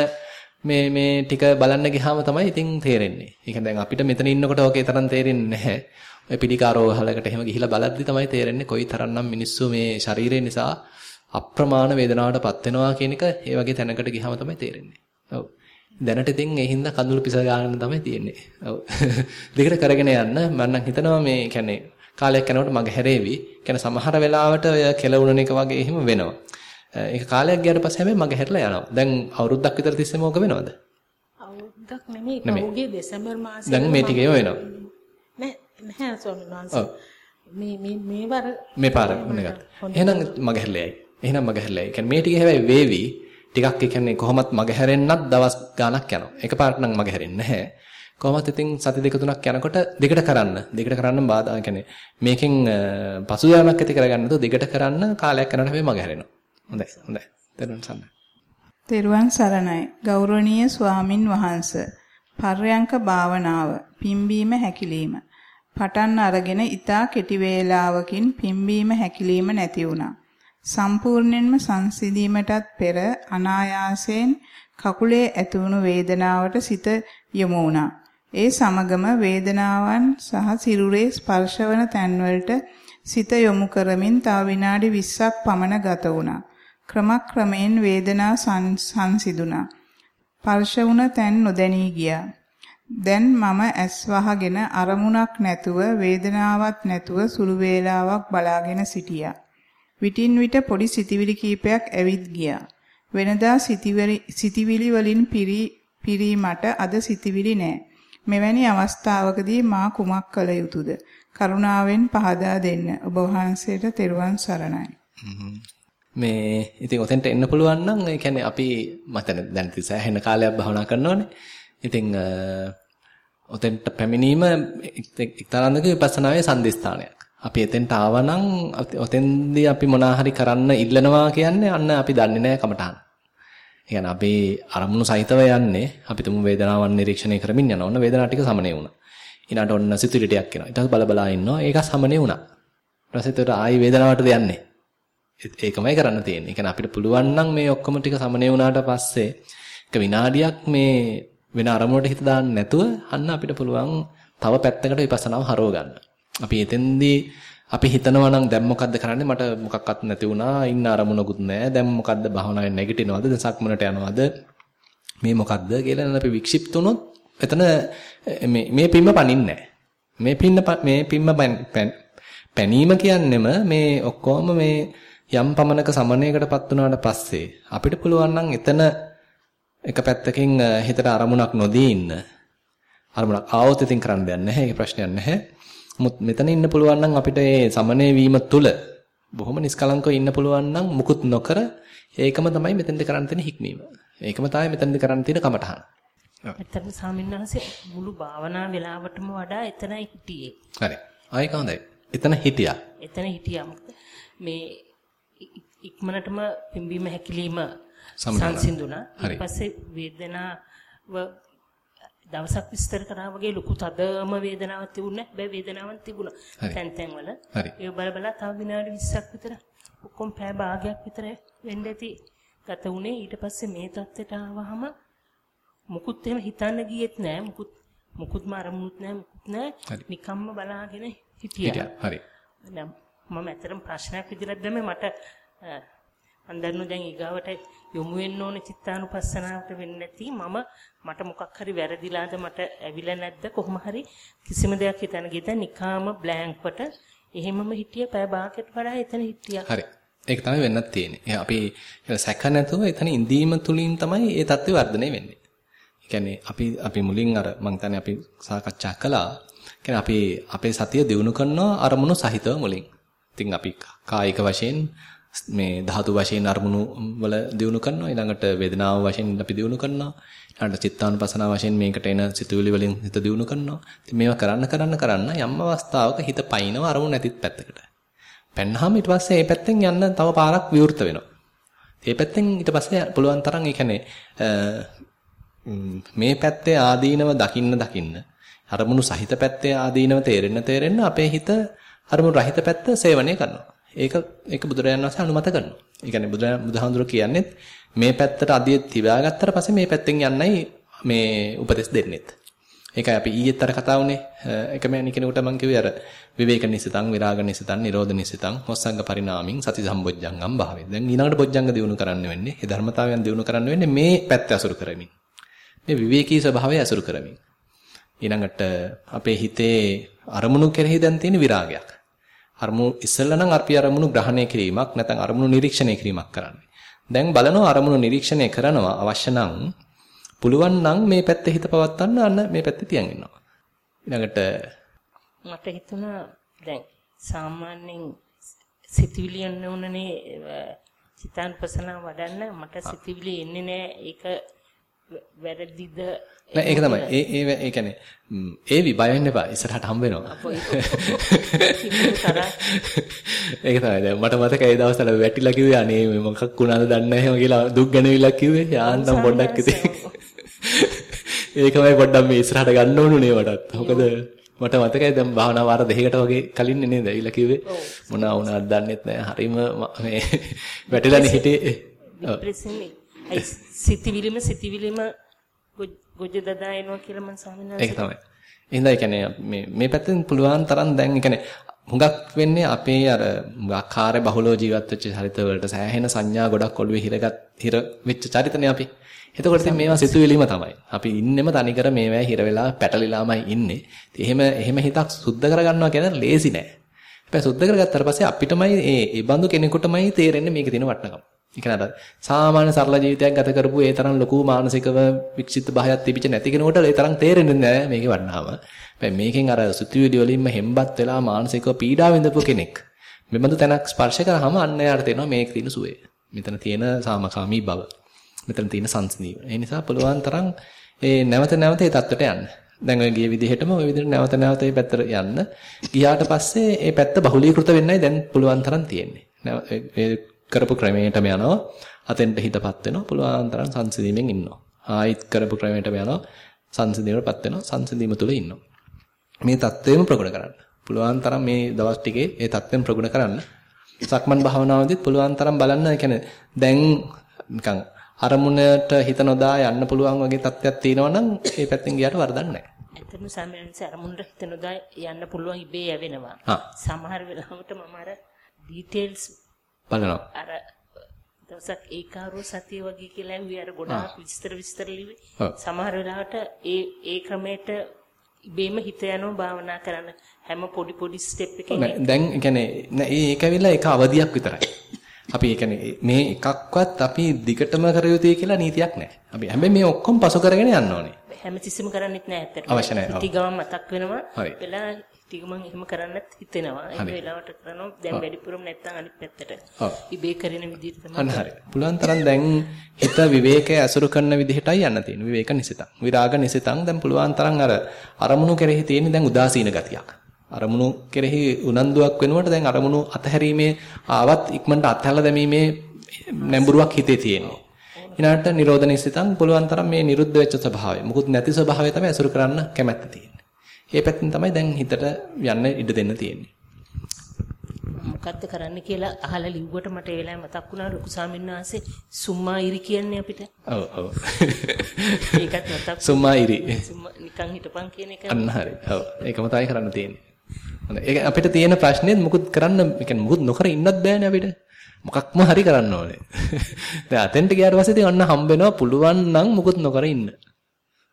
මේ මේ ටික බලන්න ගියාම තමයි ඉතින් තේරෙන්නේ. ඒක දැන් අපිට මෙතන ඉන්නකොට ඔකේ තරම් තේරෙන්නේ නැහැ. ඔය පිළිකාරෝහලකට එහෙම ගිහිලා බලද්දි තමයි තේරෙන්නේ කොයි තරම්නම් මිනිස්සු මේ ශරීරය නිසා අප්‍රමාණ වේදනාවටපත් වෙනවා කියන එක ඒ වගේ තැනකට ගියාම තමයි තේරෙන්නේ. ඔව්. දැනට ඉතින් ඒ හින්දා කඳුළු පිස ගන්න තමයි තියෙන්නේ. ඔව්. <laughs> දෙකට කරගෙන යන්න මම නම් හිතනවා මේ කියන්නේ කාලයක් යනකොට මග හැරේවි. කියන්නේ සමහර වෙලාවට ඔය කෙලවුණන එක වගේ එහෙම වෙනවා. ඒක කාලයක් ගියාට පස්සේ හැබැයි මග හැරලා යනවා. දැන් අවුරුද්දක් විතර තිස්සේම ඕක වෙනවද? අවුරුද්දක් නෙමෙයි. පහුගිය දෙසැම්බර් මාසයේ දැන් මේ ටිකේම වෙනවා. නෑ නැහැ ස්වාමීන් වහන්සේ. මේ මේ මේ වර මේ පාර මොනකට. එහෙනම් මග හැරලා යයි. එහෙනම් මග හැරලා යයි. කියන්නේ මේ ටිකේ හැබැයි වේවි. ටිකක් ඒ කියන්නේ කොහොමත් මග හැරෙන්නත් දවස් ගාණක් යනවා. එකපාරට නම් මග හැරෙන්නේ නැහැ. කොහොමත් ඉතින් සති දෙක තුනක් යනකොට දෙකට කරන්න. දෙකට කරන්න බාධා කියන්නේ මේකෙන් පසුබෑමක් ඇති කරගන්න තු දෙකට කරන්න කාලයක් යනකොට හැබැයි මග හැරෙනවා. හොඳයි. හොඳයි. තෙරුවන් සරණයි. තෙරුවන් සරණයි. ගෞරවනීය ස්වාමින් වහන්සේ. පර්යංක භාවනාව. පිම්බීම හැකිලිම. පටන් අරගෙන ඊතා කෙටි වේලාවකින් පිම්බීම හැකිලිම නැති වුණා. සම්පූර්ණයෙන්ම සංසිඳීමටත් පෙර අනායාසයෙන් කකුලේ ඇතිවුණු වේදනාවට සිත යොමු වුණා. ඒ සමගම වේදනාවන් සහ සිරුරේ ස්පර්ශවන තැන්වලට සිත යොමු කරමින් තව විනාඩි 20ක් පමණ ගත වුණා. ක්‍රමක්‍රමයෙන් වේදනා සංසිඳුණා. ස්පර්ශ වුණ තැන් නොදැනී ගියා. දැන් මම ඇස් වහගෙන අරමුණක් නැතුව වේදනාවක් නැතුව සුළු වේලාවක් බලාගෙන සිටියා. විටින් විට පොඩි සිතිවිලි කීපයක් ඇවිත් ගියා. වෙනදා සිතිවිලි වලින් පිරීමට අද සිතිවිලි නැහැ. මෙවැනි අවස්ථාවකදී මා කුමක් කළ යුතුද? කරුණාවෙන් පහදා දෙන්න. ඔබ වහන්සේට තෙරුවන් සරණයි. මේ ඉතින් ඔතෙන්ට එන්න පුළුවන් නම් ඒ කියන්නේ අපි මතන දැන් තිසෑහෙන කාලයක් භවනා කරනවානේ. ඉතින් ඔතෙන්ට පැමිණීම එක්තරාන්දක විපස්සනාවේ සම්දිස්ථානයක්. අපි එතෙන්ට ආවනම් ඔතෙන්දී අපි මොනා කරන්න ඉල්ලනවා කියන්නේ අන්න අපි දන්නේ නැහැ කමටහන්. කියන්නේ අපි අරමුණු සහිතව යන්නේ අපි තුමු වේදනාවන් නිරීක්ෂණය කරමින් යනවා. ඔන්න වේදනාව ටික සමනේ වුණා. ඊළඟට ඔන්න සිතුවිලි ටිකක් එනවා. ඊට පස්සේ බල බලා ඉන්නවා. ඒක සමනේ වුණා. ඊට පස්සේ ඒතර ආයි වේදනාවටද යන්නේ. ඒකමයි කරන්න තියෙන්නේ. ඒ කියන්නේ අපිට පුළුවන් නම් මේ ඔක්කොම ටික සමනේ වුණාට පස්සේ එක විනාඩියක් මේ වෙන අරමුණට හිත දාන්න නැතුව අන්න අපිට පුළුවන් තව පැත්තකට විපස්සනාව හරව ගන්න. අපි එතෙන්දී අපි හිතනවා නම් දැන් මොකද්ද කරන්නේ? මට මොකක්වත් නැති වුණා. ඉන්න අරමුණකුත් නැහැ. දැන් මොකද්ද භාවනාවේ නැගිටිනවද? දැන් සක්මනට යනවද? මේ මොකද්ද කියලා අපි වික්ෂිප්ත වුණොත් එතන මේ මේ පිම්ම පනින්නේ මේ පින්න මේ පිම්ම පැනීම කියන්නෙම මේ ඔක්කොම මේ යම් පමණක සමනයකටපත් වුණාට පස්සේ අපිට පුළුවන් නම් එතන එක පැත්තකින් හිතට අරමුණක් නොදී ඉන්න. අරමුණක් ආවොත් ඉතින් කරන්න දෙයක් නැහැ. ඒක ප්‍රශ්නයක් නැහැ. මෙතන ඉන්න පුළුවන් නම් අපිට මේ සමනය වීම තුල බොහොම නිස්කලංකව ඉන්න පුළුවන් නම් මුකුත් නොකර ඒකම තමයි මෙතෙන්ද කරන්න තියෙන හික්මීම. ඒකම තමයි මෙතෙන්ද කරන්න තියෙන කමටහන. ඇත්තටම ස්වාමින්වහන්සේ මුළු භාවනා වෙලාවටම වඩා එතනයි හිටියේ. හරි. ආයෙක හොඳයි. එතන හිටියා. එතන හිටියා. මේ ඉක්මනටම පිම්බීම හැකිලිම සංසිඳුණා. ඊට පස්සේ වේදනාව දවසක් විස්තර කරා වගේ ලොකු තදම වේදනාවක් තිබුණේ නැහැ. බෑ වේදනාවක් තිබුණා. තැන් තැන් වල. ඒ බල බල තව විනාඩි 20ක් විතර ඔක්කොම පෑ භාගයක් විතර වෙන්න ඇති ගත උනේ. ඊට පස්සේ මේ தත්ත්වයට ආවහම මුකුත් එහෙම හිතන්න ගියෙත් නැහැ. මුකුත් මුකුත්ම අරමුණුත් නැහැ. මුකුත් නැහැ. නිකම්ම බලාගෙන හිටියා. හරි. මම ඇත්තටම ප්‍රශ්නයක් විදිහට දැම්මේ මට මම දන්නු දැන් ඊගාවට යොමු වෙන්න ඕනේ චිත්තානුපස්සනාවට වෙන්නේ නැති මම මට මොකක් හරි වැරදිලාද මට ඇවිල්ලා නැද්ද කොහොම හරි කිසිම දෙයක් හිතන්න ගියද නිකාම බ්ලැන්ක්වට එහෙමම හිටිය පය භාගයට වඩා එතන හිටියා. හරි. ඒක තමයි වෙන්නත් තියෙන්නේ. අපි සැක නැතුව එතන ඉඳීම තුලින් තමයි ඒ தත්ත්වය වර්ධනය වෙන්නේ. ඒ කියන්නේ අපි අපි මුලින් අර මං හිතන්නේ අපි සාකච්ඡා කළා. කියන්නේ අපි අපේ සතිය දිනු කරනවා අරමුණු සහිතව මුලින්. ඉතින් අපි කායික වශයෙන් මේ ධාතු වශයෙන් අරමුණු වල දිනු කරනවා. ඊළඟට වේදනාව වශයෙන් අපි දිනු කරනවා. ඊළඟට චිත්තානුපසනාව වශයෙන් මේකට එන සිතුවිලි වලින් හිත දිනු කරනවා. ඉතින් මේවා කරන්න කරන්න කරන්න යම් අවස්ථාවක හිත පයින්ව අරමුණු නැතිත් පැත්තකට. පැන්නාම ඊට පස්සේ මේ පැත්තෙන් යන්න තව පාරක් විවෘත වෙනවා. මේ පැත්තෙන් ඊට පස්සේ පුළුවන් තරම් ඒ කියන්නේ මේ පැත්තේ ආදීනව දකින්න දකින්න අරමුණු සහිත පැත්තේ ආදීනව තේරෙන්න තේරෙන්න අපේ හිත අරමුණු රහිත පැත්ත සේවනය කරනවා. ඒක ඒක බුදුරජාණන් වහන්සේ අනුමත කරනවා. ඒ කියන්නේ බුදුරජාණන් බුදුහාඳුර කියන්නේ මේ පැත්තට අදිය තිබාගත්තට පස්සේ මේ පැත්තෙන් යන්නයි මේ උපදෙස් දෙන්නෙත්. ඒකයි අපි ඊයේත් අර කතා වුණේ එකම කෙනෙකුට මම කිව්වේ අර විවේක නිසිතං විරාග නිසිතං නිරෝධ නිසිතං මොස්සංග පරිණාමින් සති සම්බොජ්ජංගම් භාවේ. දැන් ඊළඟට බොජ්ජංග දිනු කරන්න වෙන්නේ. ඒ ධර්මතාවයන් දිනු කරන්න වෙන්නේ මේ පැත්ත අසුරු කරමින්. මේ විවේකී ස්වභාවය අසුරු කරමින්. ඊළඟට අපේ හිතේ අරමුණු කෙරෙහි දැන් තියෙන විරාගයක්. අරමුණු ඉස්සෙල්ලා නම් අපි අරමුණු ග්‍රහණය කිරීමක් නැත්නම් අරමුණු නිරීක්ෂණය කිරීමක් කරන්නේ. දැන් බලනවා අරමුණු නිරීක්ෂණය කරනවා අවශ්‍ය නම් පුළුවන් නම් මේ පැත්තේ හිත පවත්වන්න අන්න මේ පැත්තේ තියන් ඉන්නවා. ඊළඟට මට හිතුණා දැන් සාමාන්‍යයෙන් සිතුවිලි යන්න ඕනනේ චිතාන්පසන වඩන්න මට සිතුවිලි එන්නේ නැහැ ඒක වැරදිද නෑ ඒක තමයි. ඒ ඒ ඒ කියන්නේ ඒවි බය වෙන්න එපා. ඉස්සරහට හම්බ වෙනවා. <laughs> ඒක තමයි. දැන් මට මතකයි ඒ දවස්වල වැටිලා කිව්වේ අනේ මොකක් වුණාද දන්නේ නැහැ කියලා දුක් ගැනවිලා කිව්වේ. යාන්තම් පොඩ්ඩක් ඉතින්. <laughs> ඒකමයි පොඩ්ඩක් මේ ඉස්සරහට ගන්න ඕනුනේ මටත්. මොකද මට මතකයි දැන් භාවනා වාර දෙකකට වගේ කලින් නේද ඇවිල්ලා කිව්වේ මොනවා වුණාද දන්නෙත් නැහැ හරීම මේ <laughs> වැටිලානේ හිටියේ ඒ සිතිවිලිම සිතිවිලිම ගොජ දදා එනවා කියලා මම ස්වාමීන් වහන්සේ ඒක තමයි. එහෙනම් ඒ කියන්නේ මේ මේ පැත්තෙන් පුළුවන් තරම් දැන් ඒ කියන්නේ හුඟක් වෙන්නේ අපේ අර ආකාරය බහුලව ජීවත් වෙච්ච චරිත වලට සෑහෙන සංඥා ගොඩක් ඔළුවේ හිරගත් හිර වෙච්ච චරිතනේ අපි. එතකොට ඉතින් මේවා සිතුවිලිම තමයි. අපි ඉන්නෙම තනිකර මේවා හිර වෙලා පැටලිලාමයි ඉන්නේ. ඉතින් එහෙම එහෙම හිතක් සුද්ධ කරගන්නවා කියන්නේ ලේසි නෑ. හැබැයි සුද්ධ කරගත්තාට පස්සේ අපිටමයි ඒ ඒ බඳු කෙනෙකුටමයි තේරෙන්නේ මේකේ තියෙන වටිනකම. ඒ කියන්නේ අර සාමාන්‍ය සරල ජීවිතයක් ගත කරපු ඒ තරම් ලොකු මානසිකව වික්ෂිප්ත භාවයක් තිබිච්ච නැති කෙනෙකුට ඒ තරම් තේරෙන්නේ නැහැ මේකේ වටිනාම. හැබැයි මේකෙන් අර සුත්විලි වලින්ම හෙම්බත් වෙලා මානසිකව පීඩා විඳපු කෙනෙක්. මෙබඳු තැනක් ස්පර්ශ කරාම අන්න යාට තේරෙනවා මේක තියෙන සුවේ. මෙතන තියෙන සාමකාමී බව. මෙතන තියෙන සංසිඳීම. ඒ නිසා පුළුවන් තරම් ඒ නැවත නැවත ඒ தත්වයට යන්න. දැන් ඔය ගිය විදිහටම ඔය විදිහට නැවත නැවත මේ පැත්තට යන්න. ගියාට පස්සේ ඒ පැත්ත බහුලීකృత වෙන්නයි දැන් පුළුවන් තරම් තියෙන්නේ. කරපු ක්‍රමයටම යනවා. අතෙන්ට හිතපත් වෙනවා. පුළුවන් තරම් සංසිඳීමෙන් ඉන්නවා. ආයිත් කරපු ක්‍රමයටම යනවා. සංසිඳීමටපත් වෙනවා. සංසිඳීම තුල ඉන්නවා. මේ தත්වෙම ප්‍රගුණ කරන්න. පුළුවන් තරම් මේ දවස් ටිකේ ඒ தත්වෙම ප්‍රගුණ කරන්න. සක්මන් භාවනාවේදීත් පුළුවන් තරම් බලන්න. ඒ කියන්නේ දැන් නිකන් අරමුණට හිත නොදා යන්න පුළුවන් වගේ තත්ත්වයක් තියෙනවා නම් ඒ පැත්තෙන් ගියාට වරදක් නැහැ. ඇත්තටම සාමාන්‍යයෙන් අරමුණට හිත නොදා යන්න පුළුවන් ඉබේ යවෙනවා. සමහර වෙලාවට මම අර ඩීටේල්ස් බලනවා. අර දවසක් ඒකාරෝ සතිය වගේ කියලා ඇහුවේ අර ගොඩාක් විස්තර විස්තර ලිව්වේ. සමහර වෙලාවට ඒ ඒ ක්‍රමයට ඉබේම හිත යනවා භාවනා කරන්න හැම පොඩි පොඩි ස්ටෙප් එකකින් දැන් ඒ කියන්නේ ඒක ඇවිල්ලා ඒක අවදියක් විතරයි. අපි ඒ කියන්නේ මේ එකක්වත් අපි දිගටම කර යුතුයි කියලා නීතියක් නැහැ. අපි හැබැයි මේ ඔක්කොම පසු කරගෙන යන්න ඕනේ. හැමතිස්සෙම කරන්නෙත් නැහැ ඇත්තට. අවශ්‍ය නැහැ. ඉති ගමන් මතක් වෙනවා. වෙලා ටික මම එහෙම කරන්නත් හිතෙනවා. ඒ වෙලාවට කරනවා දැන් වැඩිපුරම නැත්තම් අනිත් පැත්තට. ඉබේ කරන විදිහට තමයි. අන්න හරි. පුළුවන් තරම් දැන් හිත විවේකයේ අසුරු කරන විදිහටයි යන්න තියෙන්නේ. විවේක නිසිතං. විරාග නිසිතං දැන් පුළුවන් තරම් අර අරමුණු කෙරෙහි තියෙන දැන් උදාසීන ගතියක්. අරමුණු කෙරෙහි උනන්දුවක් වෙනුවට දැන් අරමුණු අතහැරීමේ ආවත් ඉක්මනට අත්හැරලා දැමීමේ නැඹුරුවක් හිතේ තියෙනවා. ඊළාට නිරෝධ නිසිතං පුළුවන් තරම් මේ නිරුද්ධ වෙච්ච ස්වභාවය. මුකුත් නැති ස්වභාවය තමයි අසුරු කරන්න කැමැත්ත තියෙන්නේ. ඒ පැත්තෙන් තමයි දැන් හිතට යන්න ඉඩ දෙන්න තියෙන්නේ. මොකද්ද කරන්න කියලා අහලා ලිව්වට මට ඒ වෙලාවේ මතක් වුණා ලොකු ස්වාමීන් වහන්සේ සුම්මායිරි කියන්නේ අපිට. ඔව් ඔව්. ඒකත් මතක්. සුම්මායිරි. නිකන් හිටපන් කියන එක. අන්න හරි. ඔව්. ඒකම තමයි කරන්න තියෙන්නේ. ඒක අපිට තියෙන ප්‍රශ්නේ මුකුත් කරන්න, කියන්නේ මුකුත් නොකර ඉන්නත් බෑනේ අපිට. මොකක්ම හරි කරන්න ඕනේ. <laughs> දැන් අතෙන්ට ගියාට පස්සේ ඉතින් අන්න හම්බ වෙනවා පුළුවන් නම් මුකුත් නොකර ඉන්න.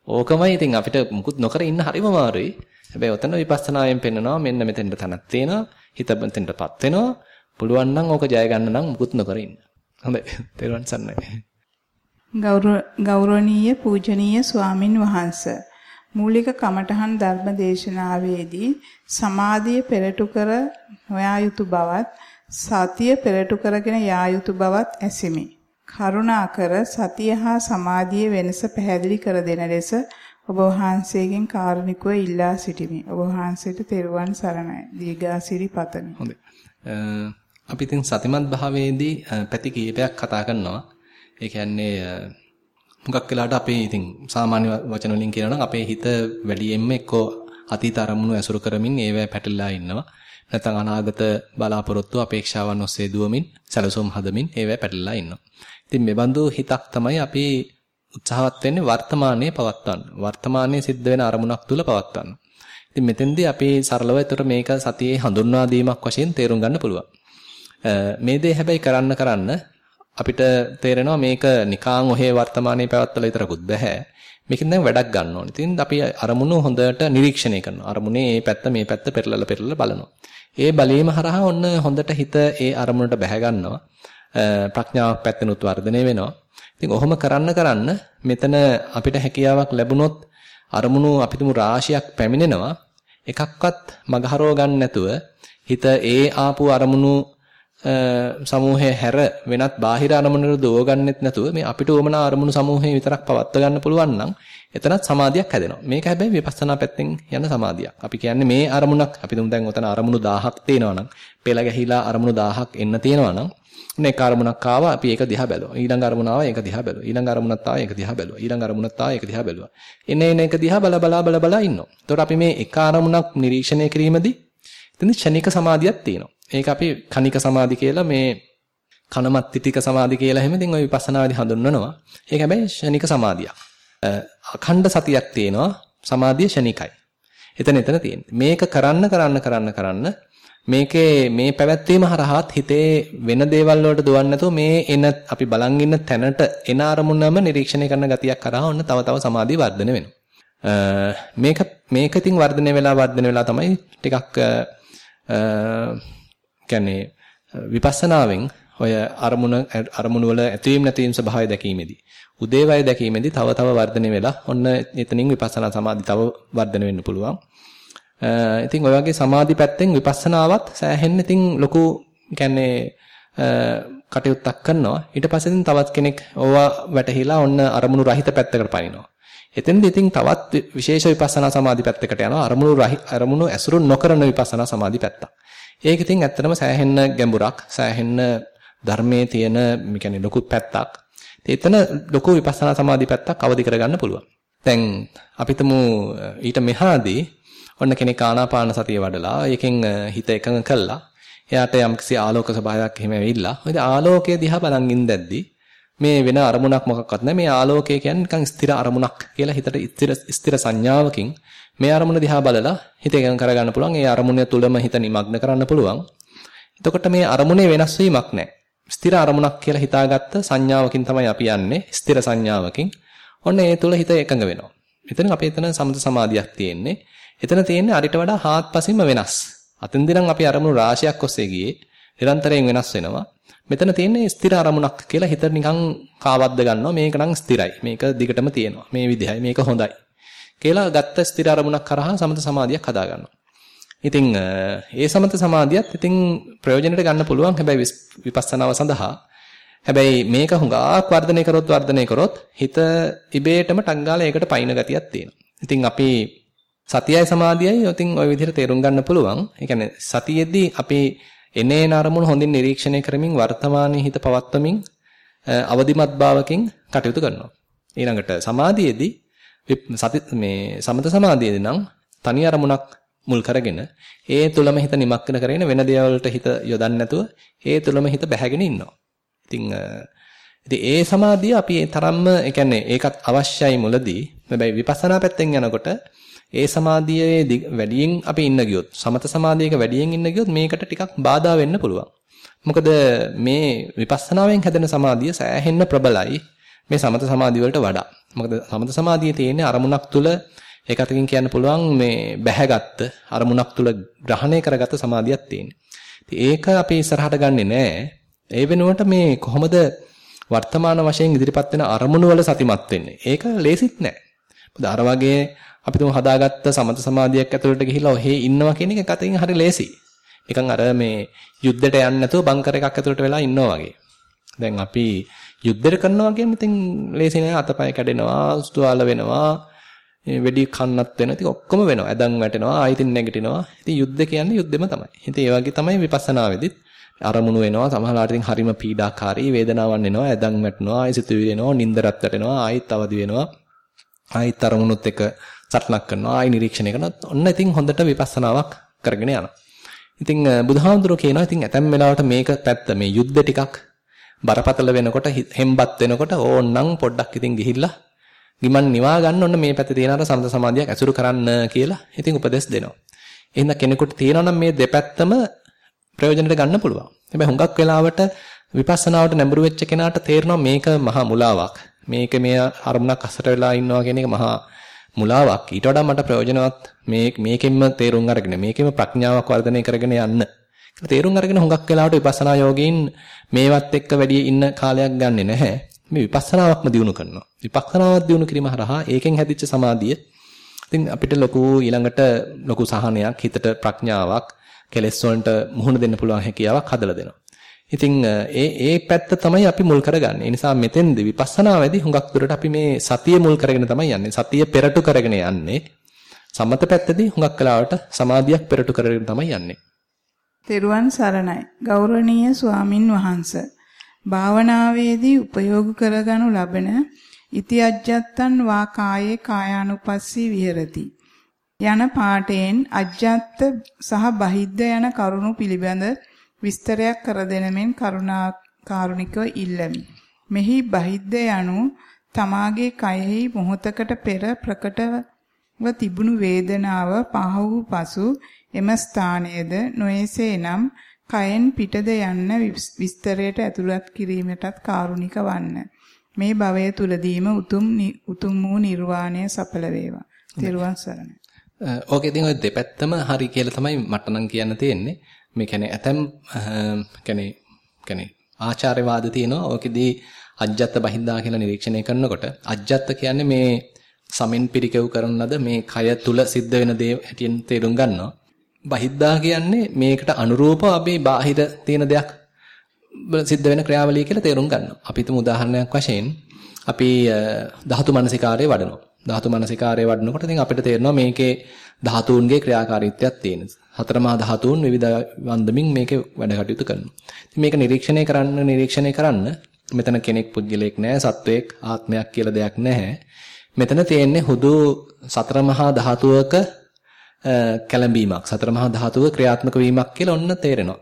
ඕකමයි ඉතින් අපිට මුකුත් නොකර ඉන්න හරිම අමාරුයි. හැබැයි ඔතන විපස්සනායෙන් පෙන්නනවා මෙන්න මෙතෙන්ට තනක් තියෙනවා. හිත මෙතෙන්ටපත් වෙනවා. පුළුවන් නම් ඕක ජය ගන්න නම් මුකුත් නොකර ඉන්න. හොඳයි. <laughs> තේරුවන් සන්නයි. ගෞරවනීය පූජනීය ස්වාමින් වහන්සේ මූලික කමඨහන් ධර්ම දේශනාවේදී සමාධිය පෙරටු කර නොයා යුතු බවත් සතිය පෙරටු කරගෙන යා යුතු බවත් ඇසිමි. කරුණාකර සතිය හා සමාධියේ වෙනස පැහැදිලි කර දෙන ලෙස ඔබ වහන්සේගෙන් කාරුණිකව ඉල්ලා සිටිමි. ඔබ වහන්සේට තෙරුවන් සරණයි. දීඝාසිරි පතමි. හොඳයි. අපි ඉතින් සතිමත් භාවයේදී පැති කීපයක් කතා කරනවා. ඒ කියන්නේ මුගක් වෙලාට අපේ ඉතින් සාමාන්‍ය වචන වලින් කියනවා නම් අපේ හිත වැඩියෙන්ම එක්කෝ අතීත අරමුණු ඇසුරු කරමින් ඒවැ පැටලලා ඉන්නවා. නැත්නම් අනාගත බලාපොරොත්තු අපේක්ෂාවන් ඔස්සේ දුවමින් සැලසුම් හදමින් ඒවැ පැටලලා ඉන්නවා. ඉතින් මේ බඳු හිතක් තමයි අපි උත්සාහවත් වෙන්නේ වර්තමානයේ පවත්වන්න. වර්තමානයේ සිද්ධ වෙන අරමුණක් තුල පවත්වන්න. ඉතින් මෙතෙන්දී අපි සරලව ඒතර මේක සතියේ හඳුන්වා දීමක් වශයෙන් තේරුම් ගන්න පුළුවන්. මේ දේ හැබැයි කරන්න කරන්න අපිට තේරෙනවා මේක නිකාන් ඔහේ වර්තමානයේ පැවැත්වලා විතරකුත් බෑ. මේකෙන් දැන් වැඩක් ගන්න ඕනේ. ඉතින් අපි අරමුණු හොඳට නිරීක්ෂණය කරනවා. අරමුණේ මේ පැත්ත මේ පැත්ත පෙරලලා පෙරලලා බලනවා. ඒ බලීම හරහා ඔන්න හොඳට හිත ඒ අරමුණට බැහැ ගන්නවා. ප්‍රඥාවක් පැත්තෙනුත් වර්ධනය වෙනවා. ඉතින් ඔහොම කරන්න කරන්න මෙතන අපිට හැකියාවක් ලැබුණොත් අරමුණු අපිටම රාශියක් පැමිණෙනවා. එකක්වත් මගහරව ගන්න නැතුව හිත ඒ ආපු අරමුණු සමූහය හැර වෙනත් බාහිර අරමුණකට දෝව ගන්නෙත් නැතුව මේ අපිට උවමනා අරමුණු සමූහය විතරක් පවත්ව ගන්න පුළුවන් නම් එතනත් සමාධියක් හැදෙනවා. මේක හැබැයි විපස්සනා පැත්තෙන් යන සමාධියක්. අපි කියන්නේ මේ අරමුණක් අපි තුන් දැන් උතන අරමුණු 1000ක් තියෙනවා නම් පෙළ ගැහිලා අරමුණු 1000ක් එන්න තියෙනවා නම් ඔන්න එක අරමුණක් ආවා අපි ඒක දිහා බැලුවා. ඊළඟ අරමුණ ආවා ඒක දිහා බැලුවා. ඊළඟ අරමුණක් ආවා ඒක දිහා බැලුවා. ඊළඟ අරමුණක් ආවා ඒක දිහා බැලුවා. එන්නේ එන එක දිහා බල බල බල බල ඉන්නවා. එතකොට අපි මේ එක අරමුණක් නිරීක්ෂණය කිරීමේදී එතන ෂණික සමාධියක් තියෙනවා. ඒක අපි කණික සමාධි කියලා මේ කනමත්තිතික සමාධි කියලා එහෙම ඉතින් ওই විපස්සනාවේදී හඳුන්වනවා. ඒක හැබැයි ෂණික සමාධියක්. අඛණ්ඩ සතියක් තියෙනවා. සමාධිය ෂණිකයි. එතන එතන තියෙන්නේ. මේක කරන්න කරන්න කරන්න කරන්න මේකේ මේ පැවැත්වීම හරහාත් හිතේ වෙන දේවල් වලට දුවන්නේ නැතුව මේ එන අපි බලන් ඉන්න තැනට එන අරමුණම නිරීක්ෂණය කරන ගතියක් කරා ඔන්න තව තව සමාධිය වර්ධනය වෙනවා. මේක මේක ඉතින් වර්ධනය වෙලා වර්ධනය වෙලා තමයි ටිකක් කියන්නේ විපස්සනාවෙන් ඔය අරමුණ අරමුණු වල ඇතවීම නැතිවීම ස්වභාවය දැකීමේදී උදේවය දැකීමේදී තව තව වර්ධනය වෙලා ඔන්න එතනින් විපස්සනා සමාධි තව වර්ධනය වෙන්න පුළුවන්. ඉතින් ඔය වගේ සමාධි පැත්තෙන් විපස්සනාවත් සෑහෙන්න ඉතින් ලොකු කියන්නේ කටයුත්තක් කරනවා. ඊට පස්සේ ඉතින් තවත් කෙනෙක් ඕවා වැටහිලා ඔන්න අරමුණු රහිත පැත්තකට පනිනවා. එතෙන්දී ඉතින් තවත් විශේෂ විපස්සනා සමාධි පැත්තකට යනවා. අරමුණු අරමුණු ඇසුරු නොකරන විපස්සනා සමාධි පැත්තක්. ඒක ඉතින් ඇත්තටම සෑහෙන්න ගැඹුරක්, සෑහෙන්න ධර්මයේ තියෙන මේ කියන්නේ ලොකු පැත්තක්. එතන ලොකු විපස්සනා සමාධි පැත්තක් අවදි කරගන්න පුළුවන්. දැන් අපිටම ඊට මෙහාදී ඔන්න කෙනෙක් ආනාපාන සතිය වඩලා ඒකෙන් හිත එකඟ කළා. එයාට යම්කිසි ආලෝක ස්වභාවයක් එහෙම ඇවිල්ලා. ඔය ආලෝකයේ දිහා බලන් ඉඳද්දි මේ වෙන අරමුණක් මොකක්වත් නැහැ. මේ ආලෝකය කියන්නේ නිකන් ස්ථිර අරමුණක් කියලා හිතට ස්ථිර ස්ථිර සංඥාවකින් මේ අරමුණ දිහා බලලා හිත එකඟ කරගන්න පුළුවන්. ඒ අරමුණ තුළම හිත නිමග්න කරන්න පුළුවන්. එතකොට මේ අරමුණේ වෙනස් වීමක් නැහැ. ස්ථිර අරමුණක් කියලා හිතාගත්ත සංඥාවකින් තමයි අපි යන්නේ. ස්ථිර සංඥාවකින්. ඔන්න ඒ තුළ හිත එකඟ වෙනවා. එතන අපි එතන සමත සමාධියක් තියෙන්නේ. එතන තියෙන්නේ අරිට වඩා හාත්පසින්ම වෙනස්. අතෙන්දී නම් අපි අරමුණු රාශියක් ඔස්සේ ගියේ නිරන්තරයෙන් වෙනස් වෙනවා. මෙතන තියෙන්නේ ස්ථිර අරමුණක් කියලා හිත නිකන් කාවද්ද ගන්නවා. මේක නම් ස්ථිරයි. මේක දිගටම තියෙනවා. මේ විදිහයි. මේක හොඳයි. කියලා ගත්ත ස්ථිර අරමුණක් කරහා සමත සමාධියක් හදා ගන්නවා. ඉතින් ඒ සමත සමාධියත් ඉතින් ප්‍රයෝජනෙට ගන්න පුළුවන්. හැබැයි විපස්සනාව සඳහා හැබැයි මේක හුඟක් වර්ධනය කරොත් වර්ධනය කරොත් හිත ඉබේටම ටංගාලා ඒකට පයින් ගතියක් තියෙනවා. ඉතින් අපි සතියයි සමාධියයි ඉතින් ওই විදිහට තේරුම් ගන්න පුළුවන්. ඒ කියන්නේ සතියේදී අපි එනේන අරමුණු හොඳින් නිරීක්ෂණය කරමින් වර්තමානයේ හිත පවත්වමින් අවදිමත් භාවකින් කටයුතු කරනවා. ඊළඟට සමාධියේදී සති මේ සමත සමාධියේදී නම් තනි අරමුණක් මුල් කරගෙන ඒ තුලම හිත නිමක්කන කරගෙන වෙන දේවල්වලට හිත යොදන්නේ නැතුව ඒ තුලම හිත බැහැගෙන ඉන්නවා. ඉතින් ඉතින් ඒ සමාධිය අපි ඒ තරම්ම ඒ කියන්නේ ඒකත් අවශ්‍යයි මුලදී. හැබැයි විපස්සනා පැත්තෙන් යනකොට ඒ සමාධියේ වැඩියෙන් අපි ඉන්න ගියොත් සමත සමාධියක වැඩියෙන් ඉන්න ගියොත් මේකට ටිකක් බාධා වෙන්න පුළුවන්. මොකද මේ විපස්සනාවෙන් හැදෙන සමාධිය සෑහෙන්න ප්‍රබලයි මේ සමත සමාධිය වලට වඩා. මොකද සමත සමාධියේ තියෙන අරමුණක් තුල ඒක අතකින් කියන්න පුළුවන් මේ බැහැගත්ත අරමුණක් තුල ග්‍රහණය කරගත්ත සමාධියක් තියෙනවා. ඒක අපි ඉස්සරහට ගන්නෙ නෑ. ඒ වෙනුවට මේ කොහොමද වර්තමාන වශයෙන් ඉදිරිපත් වෙන අරමුණු වල සතිමත් වෙන්නේ. ඒක ලේසිත් නෑ. මොකද අර වගේ අපි තුමු හදාගත්ත සමත සමාධියක් ඇතුළට ගිහිලා ඔහේ ඉන්නවා කියන එක කතින් හරි ලේසි. නිකන් අර මේ යුද්ධයට යන්නේ නැතුව බංකර් එකක් ඇතුළට වෙලා ඉන්නවා වගේ. දැන් අපි යුද්ධයට කරනවා කියන්නේ ඉතින් ලේසි නෑ අතපය කැඩෙනවා, ස්තුවාල වෙනවා, වෙඩි කන්නත් වෙන. ඉතින් ඔක්කොම වෙනවා. ඇදන් වැටෙනවා, ආයිතින් නැගිටිනවා. ඉතින් යුද්ධ කියන්නේ යුද්ධෙම තමයි. ඉතින් ඒ වගේ තමයි විපස්සනාවේදීත් අරමුණු වෙනවා. සමහරවිට ඉතින් හරිම පීඩාකාරී වේදනාවක් එනවා, ඇදන් වැටෙනවා, ආයි සිතුවිලි එනවා, නින්දරත් වැටෙනවා, ආයිත් අවදි වෙනවා. ආයිත් අරමුණුත් එක සටනක් කරනවා ආයි නිරීක්ෂණය කරනවා ඔන්න ඉතින් හොඳට විපස්සනාවක් කරගෙන යනවා ඉතින් බුදුහාමුදුරුවෝ කියනවා ඉතින් ඇතැම් වෙලාවට මේක පැත්ත මේ යුද්ධ ටිකක් බරපතල වෙනකොට හෙම්බත් වෙනකොට ඕන්නම් පොඩ්ඩක් ඉතින් ගිහිල්ලා ගිමන් නිවා ගන්න ඔන්න මේ පැත්තේ තියෙන අර සම්ද සමාධියක් ඇසුරු කරන්න කියලා ඉතින් උපදෙස් දෙනවා එහෙනම් කෙනෙකුට තියෙනවා නම් මේ දෙපැත්තම ප්‍රයෝජනෙට ගන්න පුළුවන් හැබැයි හුඟක් වෙලාවට විපස්සනාවට නැඹුරු වෙච්ච කෙනාට තේරෙනවා මේක මහා මුලාවක් මේක මේ අරමුණක් අසර වෙලා ඉන්නවා කියන එක මහා මුලාවක්. ඊට වඩා මට ප්‍රයෝජනවත් මේ මේකෙන්ම තේරුම් අරගෙන මේකෙම ප්‍රඥාවක් වර්ධනය කරගෙන යන්න. කියලා තේරුම් අරගෙන හුඟක් වෙලාවට විපස්සනා යෝගීන් මේවත් එක්ක වැඩි ඉන්න කාලයක් ගන්නෙ නැහැ. මේ විපස්සනාවක්ම දිනු කරනවා. විපස්සනාවක් දිනු කිරීම හරහා ඒකෙන් හැදිච්ච සමාධිය ඉතින් අපිට ලොකු ඊළඟට ලොකු සහනයක් හිතට ප්‍රඥාවක් කෙලෙස් වලට මුහුණ දෙන්න පුළුවන් හැකියාවක් හදලා දෙනවා. ඉතින් ඒ ඒ පැත්ත තමයි අපි මුල් කරගන්නේ. ඒ නිසා මෙතෙන්දී විපස්සනාවේදී හුඟක් දුරට අපි මේ සතිය මුල් කරගෙන තමයි යන්නේ. සතිය පෙරටු කරගෙන යන්නේ. සමත පැත්තදී හුඟක් කලාවට සමාධියක් පෙරටු කරගෙන තමයි යන්නේ. තෙරුවන් සරණයි. ගෞරවනීය ස්වාමින් වහන්සේ. භාවනාවේදී උපයෝග කරගනු ලබන ඉති අජ්ජත්තන් වා කායේ කායානුපස්සී විහෙරති. යන පාඨයෙන් අජ්ජත් සහ බහිද්ද යන කරුණු පිළිබඳ විස්තරයක් කර දෙනමෙන් කරුණා කාරුණිකව ඉල්ලමි. මෙහි බහිද්ද යනු තමාගේ කයෙහි මොහොතකට පෙර ප්‍රකටව තිබුණු වේදනාව පහ වූ පසු එම ස්ථානයේද නොයසේනම් කයෙන් පිටද යන්න විස්තරයට ඇතුළත් කිරීමටත් කාරුණික වන්න. මේ භවය තුලදීම උතුම් උතුම් වූ නිර්වාණය සඵල වේවා. තෙරුවන් සරණයි. ඕකේ ඉතින් ওই දෙපැත්තම හරි කියලා තමයි මට නම් කියන්න තියෙන්නේ. මේ කියන්නේ ඇතම් කියන්නේ කියන්නේ ආචාර්යවාද තියෙනවා. ඕකෙදී අජ්ජත් බහින්දා කියලා නිරීක්ෂණය කරනකොට අජ්ජත් කියන්නේ මේ සමින් පිරිකෙව් කරන ලද මේ කය තුල සිද්ධ වෙන දේ හැටියෙන් තේරුම් ගන්නවා. බහිද්දා කියන්නේ මේකට අනුරූපව අපි බාහිර තියෙන දෙයක් සිද්ධ වෙන ක්‍රියාවලිය කියලා තේරුම් ගන්නවා. අපි තුමු උදාහරණයක් වශයෙන් අපි ධාතු මනසිකාරයේ වඩනවා. ධාතු මනසිකාරය වඩනකොට ඉතින් අපිට තේරෙනවා මේකේ ධාතුන්ගේ ක්‍රියාකාරීත්වයක් තියෙන. හතර මහා ධාතුන් විවිධ වන්දමින් මේකේ වැඩ කටයුතු කරනවා. ඉතින් මේක නිරීක්ෂණය කරන්න නිරීක්ෂණය කරන්න මෙතන කෙනෙක් පුද්ගලයෙක් නැහැ, සත්වයක්, ආත්මයක් කියලා දෙයක් නැහැ. මෙතන තියෙන්නේ හුදු සතර මහා ධාතුවක කැළඹීමක්, සතර මහා ධාතුව ක්‍රියාත්මක වීමක් කියලා ඔන්න තේරෙනවා.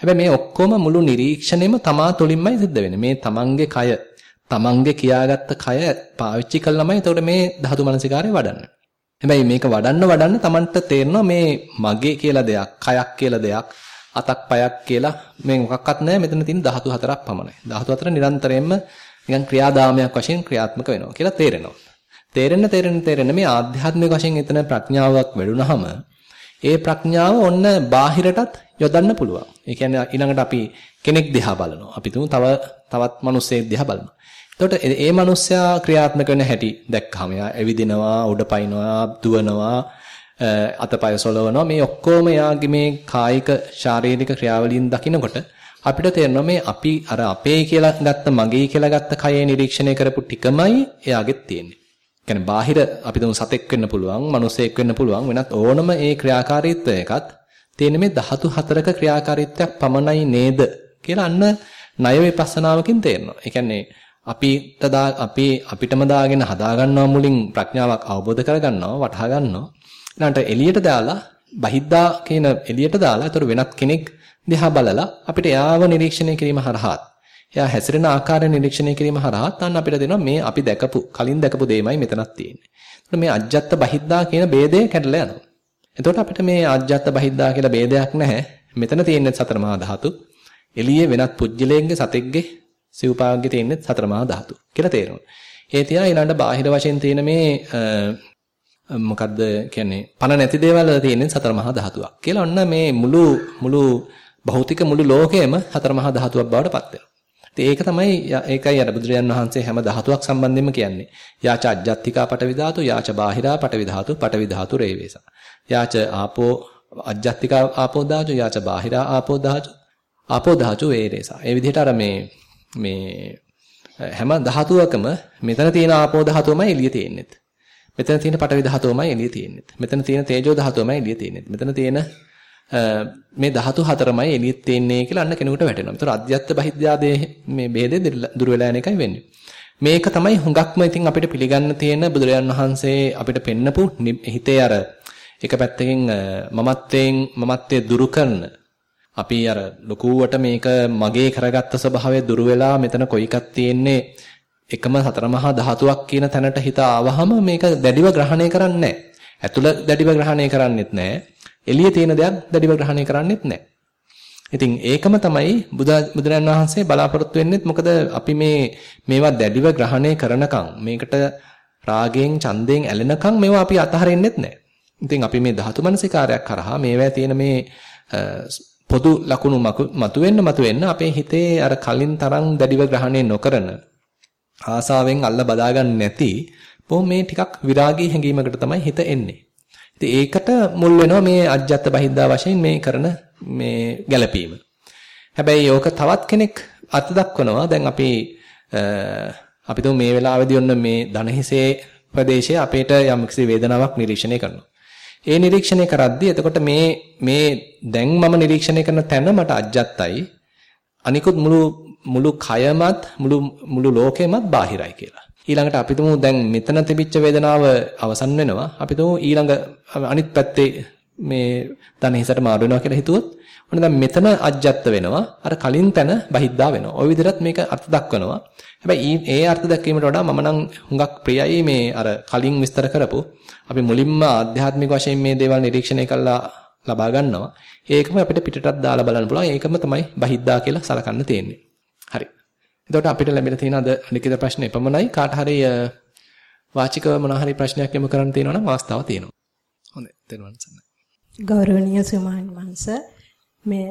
හැබැයි මේ ඔක්කොම මුළු නිරීක්ෂණයම තමා තුළින්මයි සිද්ධ වෙන්නේ. මේ තමන්ගේ කය තමන්ගේ කියාගත්ත කය පාවිච්චි කළාමයි එතකොට මේ ධාතු මනසිකාරය වඩන්නේ. හැබැයි මේක වඩන්න වඩන්න තමන්ට තේරෙනවා මේ මගේ කියලා දෙයක්, කයක් කියලා දෙයක්, අතක් පයක් කියලා මේ මොකක්වත් නැහැ මෙතන තියෙන ධාතු හතරක් පමණයි. ධාතු හතර නිරන්තරයෙන්ම නිකන් ක්‍රියාදාමයක් වශයෙන් ක්‍රියාත්මක වෙනවා කියලා තේරෙනවා. තේරෙන්න තේරෙන්න තේරෙන්න මේ ආධ්‍යාත්මික වශයෙන් එතන ප්‍රඥාවක් වැඩුණාම ඒ ප්‍රඥාව ඔන්න බාහිරටත් යොදන්න පුළුවන්. ඒ කියන්නේ ඊළඟට අපි කෙනෙක් දිහා බලනවා. අපි තුමු තව තවත් මිනිස්සෙක් දිහා බලනවා. එතකොට ඒ මිනිස්සයා ක්‍රියාත්මක වෙන හැටි දැක්කම එයා ඇවිදිනවා, උඩ පයින්නවා, දුවනවා, අතපය සොලවනවා. මේ ඔක්කොම එයාගේ මේ කායික ශාරීරික ක්‍රියාවලියන් දකිනකොට අපිට තේරෙනවා මේ අපි අර අපේ කියලා ගත්ත මගේ කියලා ගත්ත කයේ නිරීක්ෂණය කරපු ටිකමයි එයාගෙත් තියෙන්නේ. කියන්නේ බාහිර අපි දුන් සතෙක් වෙන්න පුළුවන්, මිනිසෙක් වෙන්න පුළුවන් වෙනත් ඕනම ඒ ක්‍රියාකාරීත්වයකත් තියෙන මේ ධාතු හතරක ක්‍රියාකාරීත්වයක් පමණයි නේද කියලා අන්න ණය විපස්සනාවකින් තේරෙනවා. ඒ කියන්නේ අපිට දා අපි අපිටම දාගෙන හදා ගන්නවා මුලින් ප්‍රඥාවක් අවබෝධ කර ගන්නවා වටහා ගන්නවා ඊළඟට එළියට දාලා බහිද්දා කියන එළියට දාලා ඒතර වෙනත් කෙනෙක් දිහා බලලා අපිට එයාව නිරීක්ෂණය කිරීම හරහාත් එයා හැසිරෙන ආකාරය නිරීක්ෂණය කිරීම හරහාත් අන්න අපිට දෙනවා මේ අපි දැකපු කලින් දැකපු දෙයමයි මෙතනක් තියෙන්නේ. එතකොට මේ අජ්ජත් බහිද්දා කියන ભેදය කැඩලා යනවා. එතකොට අපිට මේ අජ්ජත් බහිද්දා කියලා ભેදයක් නැහැ. මෙතන තියෙන්නේ සතර මහා ධාතු. එළියේ වෙනත් පුජ්‍යලයෙක්ගේ සතෙක්ගේ සිව්පාවගේ තියෙන්නේ සතර මහා ධාතු කියලා තේරෙනවා. ඒ තියා ඊළඟ බාහිර වශයෙන් තියෙන මේ මොකද්ද කියන්නේ පණ නැති දේවල් තියෙන්නේ සතර මහා ධාතුවක් කියලා ඔන්න මේ මුළු මුළු භෞතික මුළු ලෝකයම සතර මහා ධාතුවක් බවට පත් වෙනවා. ඒක තමයි ඒකයි අර බුදුරජාන් වහන්සේ හැම ධාතුවක් සම්බන්ධයෙන්ම කියන්නේ. යාච අජ්ජත්තිකා පටවි ධාතු, යාච බාහිරා පටවි ධාතු, පටවි ධාතු රේවේසා. යාච ආපෝ අජ්ජත්තිකා ආපෝ ධාතු, යාච බාහිරා ආපෝ ධාතු, ආපෝ ධාතු වේරේසා. ඒ විදිහට අර මේ මේ හැම ධාතුවකම මෙතන තියෙන ආපෝ ධාතුවමයි එළිය තියෙන්නේ. මෙතන තියෙන පඨවි ධාතුවමයි එළිය තියෙන්නේ. මෙතන තියෙන තේජෝ ධාතුවමයි එළිය තියෙන්නේ. මෙතන තියෙන මේ ධාතු හතරමයි එළිය තියෙන්නේ කියලා අන්න කෙනෙකුට වැටෙනවා. ඒතර අධ්‍යත්ත බහිද්‍යාදේ මේ ભેදේ දුර වෙලා යන එකයි වෙන්නේ. මේක තමයි හුඟක්ම ඉතින් අපිට පිළිගන්න තියෙන බුදුරජාන් වහන්සේ අපිට පෙන්නපු හිතේ අර එක පැත්තකින් මමත්වයෙන් මමත්වයේ දුරු කරන අපි අර ලකුවට මේක මගේ කරගත්ත ස්වභාවය දුර වෙලා මෙතන කොයි එකක් තියෙන්නේ එකම සතර මහා ධාතුවක් කියන තැනට හිත ආවහම මේක දැඩිව ග්‍රහණය කරන්නේ නැහැ. ඇතුළ දැඩිව ග්‍රහණය කරන්නෙත් නැහැ. එළියේ තියෙන දෙයක් දැඩිව ග්‍රහණය කරන්නෙත් නැහැ. ඉතින් ඒකම තමයි බුදුරන් වහන්සේ බලාපොරොත්තු වෙන්නේ මොකද අපි මේ මේවා දැඩිව ග්‍රහණය කරනකම් මේකට රාගයෙන් ඡන්දයෙන් ඇලෙනකම් මේවා අපි අතහරින්නෙත් නැහැ. ඉතින් අපි මේ ධාතු මනසිකාරයක් කරහා මේවා තියෙන මේ පොදු ලකුණු මතුවෙන්න මතුවෙන්න අපේ හිතේ අර කලින් තරම් දැඩිව ග්‍රහණය නොකරන ආසාවෙන් අල්ල බදාගන්න නැති බොහොම මේ ටිකක් විරාගී හැඟීමකට තමයි හිත එන්නේ. ඉතින් ඒකට මුල් වෙනවා මේ අජ්ජත් බහිද්දා වශයෙන් මේ කරන මේ ගැළපීම. හැබැයි ඕක තවත් කෙනෙක් අර්ථ දක්වනවා. දැන් අපි අපි මේ වෙලාවේදී ඔන්න මේ ධනහිසේ ප්‍රදේශයේ අපේට යම්කිසි වේදනාවක් නිරීක්ෂණය කරනවා. ඒ නිරීක්ෂණය කරද්දී එතකොට මේ මේ දැන් මම නිරීක්ෂණය කරන තැන මට අජත්තයි අනිකුත් මුළු මුළු කයමත් මුළු මුළු ලෝකෙමත් බාහිරයි කියලා. ඊළඟට අපි තුමු දැන් මෙතන තිබිච්ච වේදනාව අවසන් වෙනවා. අපි තුමු ඊළඟ අනිත් පැත්තේ මේ ධනෙහිසට මාරු වෙනවා කියලා හිතුවොත් ඔන්න දැන් මෙතන අජ්ජත් වෙනවා. අර කලින් තැන බහිද්දා වෙනවා. ওই විදිහට මේක අර්ථ දක්වනවා. හැබැයි ඒ අර්ථ දැක්වීමට වඩා මම නම් හුඟක් ප්‍රියයි මේ අර කලින් විස්තර කරපු අපි මුලින්ම ආධ්‍යාත්මික වශයෙන් මේ දේවල් නිරීක්ෂණය කළා ලබා ගන්නවා. ඒකම අපිට පිටටත් දාලා බලන්න පුළුවන්. ඒකම තමයි බහිද්දා කියලා සලකන්න තියෙන්නේ. හරි. එතකොට අපිට ලැබිලා තියෙන අද ලිඛිත ප්‍රශ්න එපමණයි. කාට හරි වාචිකව මොන හරි ප්‍රශ්නයක් යොමු කරන්න තියෙනවා නම් අවස්ථාව තියෙනවා. හොඳයි. දෙන්න සන්නයි. ගෞරවනීය සුමාන් වංශ මේ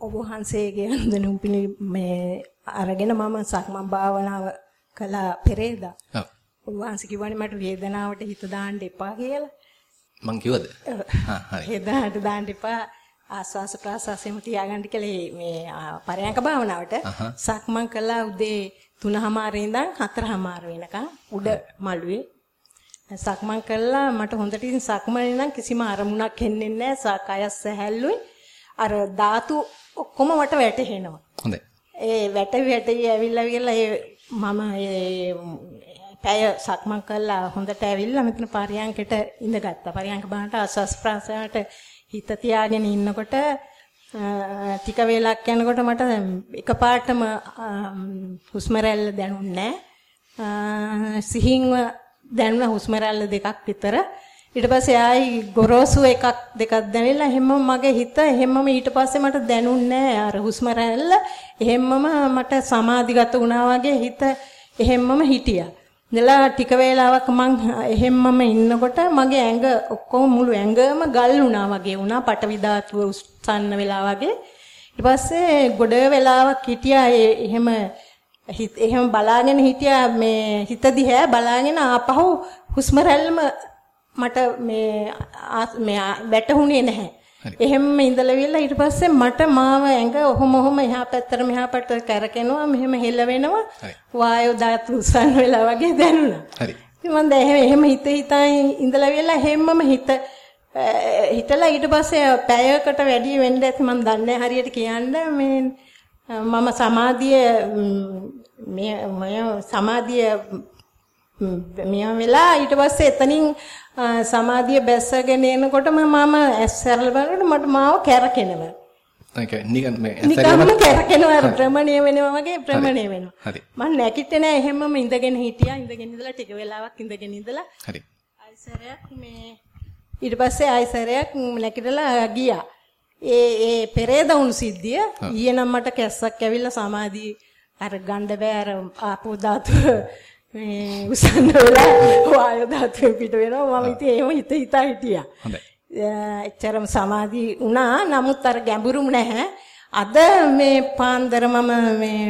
ඔබ වහන්සේගේ අන්දනුම්පිනි මේ අරගෙන මම සක්මන් භාවනාව කළා පෙරේදා. ඔව්. ඔබ වහන්සේ කිව්වනේ මට වේදනාවට හිත දාන්න එපා කියලා. මං කිව්වද? හා හරි. වේදනාවට දාන්න එපා. ආස්වාස ප්‍රාසාසෙම තියාගන්න කියලා මේ පරයන්ක භාවනාවට සක්මන් කළා උදේ 3:00 ඉඳන් 4:00 වෙනකන් උඩ මළුවේ. සක්මන් කළා මට හොඳට ඉතින් සක්මනේ නම් කිසිම අරමුණක් එන්නේ නැහැ. කයස් සැහැල්ලුයි අර ධාතු ඔක්කොම මට වැටහෙනවා. හොඳයි. ඒ වැට වැටි ඇවිල්ලා ඇවිල්ලා ඒ මම ඒ පැය සක්මන් කළා හොඳට ඇවිල්ලා මෙතන පරියන්කට ඉඳගත්තා. පරියන්ක බාහට ආස්වාස් ප්‍රාසයට හිත තියාගෙන ඉන්නකොට ටික වේලක් යනකොට මට එකපාරටම හුස්ම රැල්ල දැනුන්නේ නැහැ. සිහින්ව දැනුණ හුස්ම රැල්ල දෙකක් විතර. ඊට පස්සේ ආයි ගොරෝසු එකක් දෙකක් දැනෙලා එහෙම මගේ හිත එහෙමම ඊට පස්සේ මට දැනුන්නේ අර හුස්ම රැල්ල එහෙමම මට සමාධිගත වුණා වගේ හිත එහෙමම හිටියා. ඉඳලා ටික වේලාවක් මං එහෙම්මම ඉන්නකොට මගේ ඇඟ ඔක්කොම මුළු ඇඟම ගල් වුණා වගේ වුණා පටවි ධාතුව උස්සන්න වෙලා වගේ. ඊට පස්සේ ගොඩ වෙලාවක් හිටියා එහෙම එහෙම බලාගෙන හිටියා මේ හිත දිහා බලාගෙන ආපහු හුස්ම රැල්ලම මට මේ මේ වැටුනේ නැහැ. එහෙම ඉඳලා විල්ලා ඊට පස්සේ මට මාව ඇඟ ඔහොම ඔහොම එහා පැත්තට මෙහා පැත්තට කරකිනවා මෙහෙම හෙල වෙනවා වායෝ දාතු උස්සන වෙලා වගේ දැනුණා. හරි. මම දැන් එහෙම හිත හිතා ඉඳලා විල්ලා හැමම හිත හිතලා ඊට පස්සේ පැයකට වැඩි වෙන්න ඇති මම දන්නේ හරියට කියන්න මේ මම සමාධිය මේ සමාධිය මෙයා වෙලා ඊට පස්සේ එතනින් සමාධිය බැස්සගෙන එනකොටම මම ඇස් සරල බලනකොට මට මාව කැරකෙනවා. ඒක නිකන් මේ නිකන්ම කැරකෙනවා ප්‍රමණය වෙනවා වගේ ප්‍රමණය වෙනවා. හරි. මම නැගිට්ටේ නෑ එහෙමම ඉඳගෙන හිටියා. ඉඳගෙන ඉඳලා ටික වෙලාවක් ඉඳගෙන ඉඳලා. හරි. ආයිසරයක් මේ ඊට පස්සේ ආයිසරයක් නැගිටලා ගියා. ඒ ඒ පෙරේදවුණු සිද්ධිය ඊයේ නම් මට කැස්සක් ඇවිල්ලා සමාධිය අර ගණ්ඩ බෑ අර ආපෝ ධාතුව මේ උසන්න වෙලා වායු ධාතුවේ පිට වෙනවා මම ඉතින් එහෙම හිත හිතා හිටියා. හොඳයි. එච්චරම සමාධි වුණා නමුත් අර ගැඹුරුම නැහැ. අද මේ පාන්දර මම මේ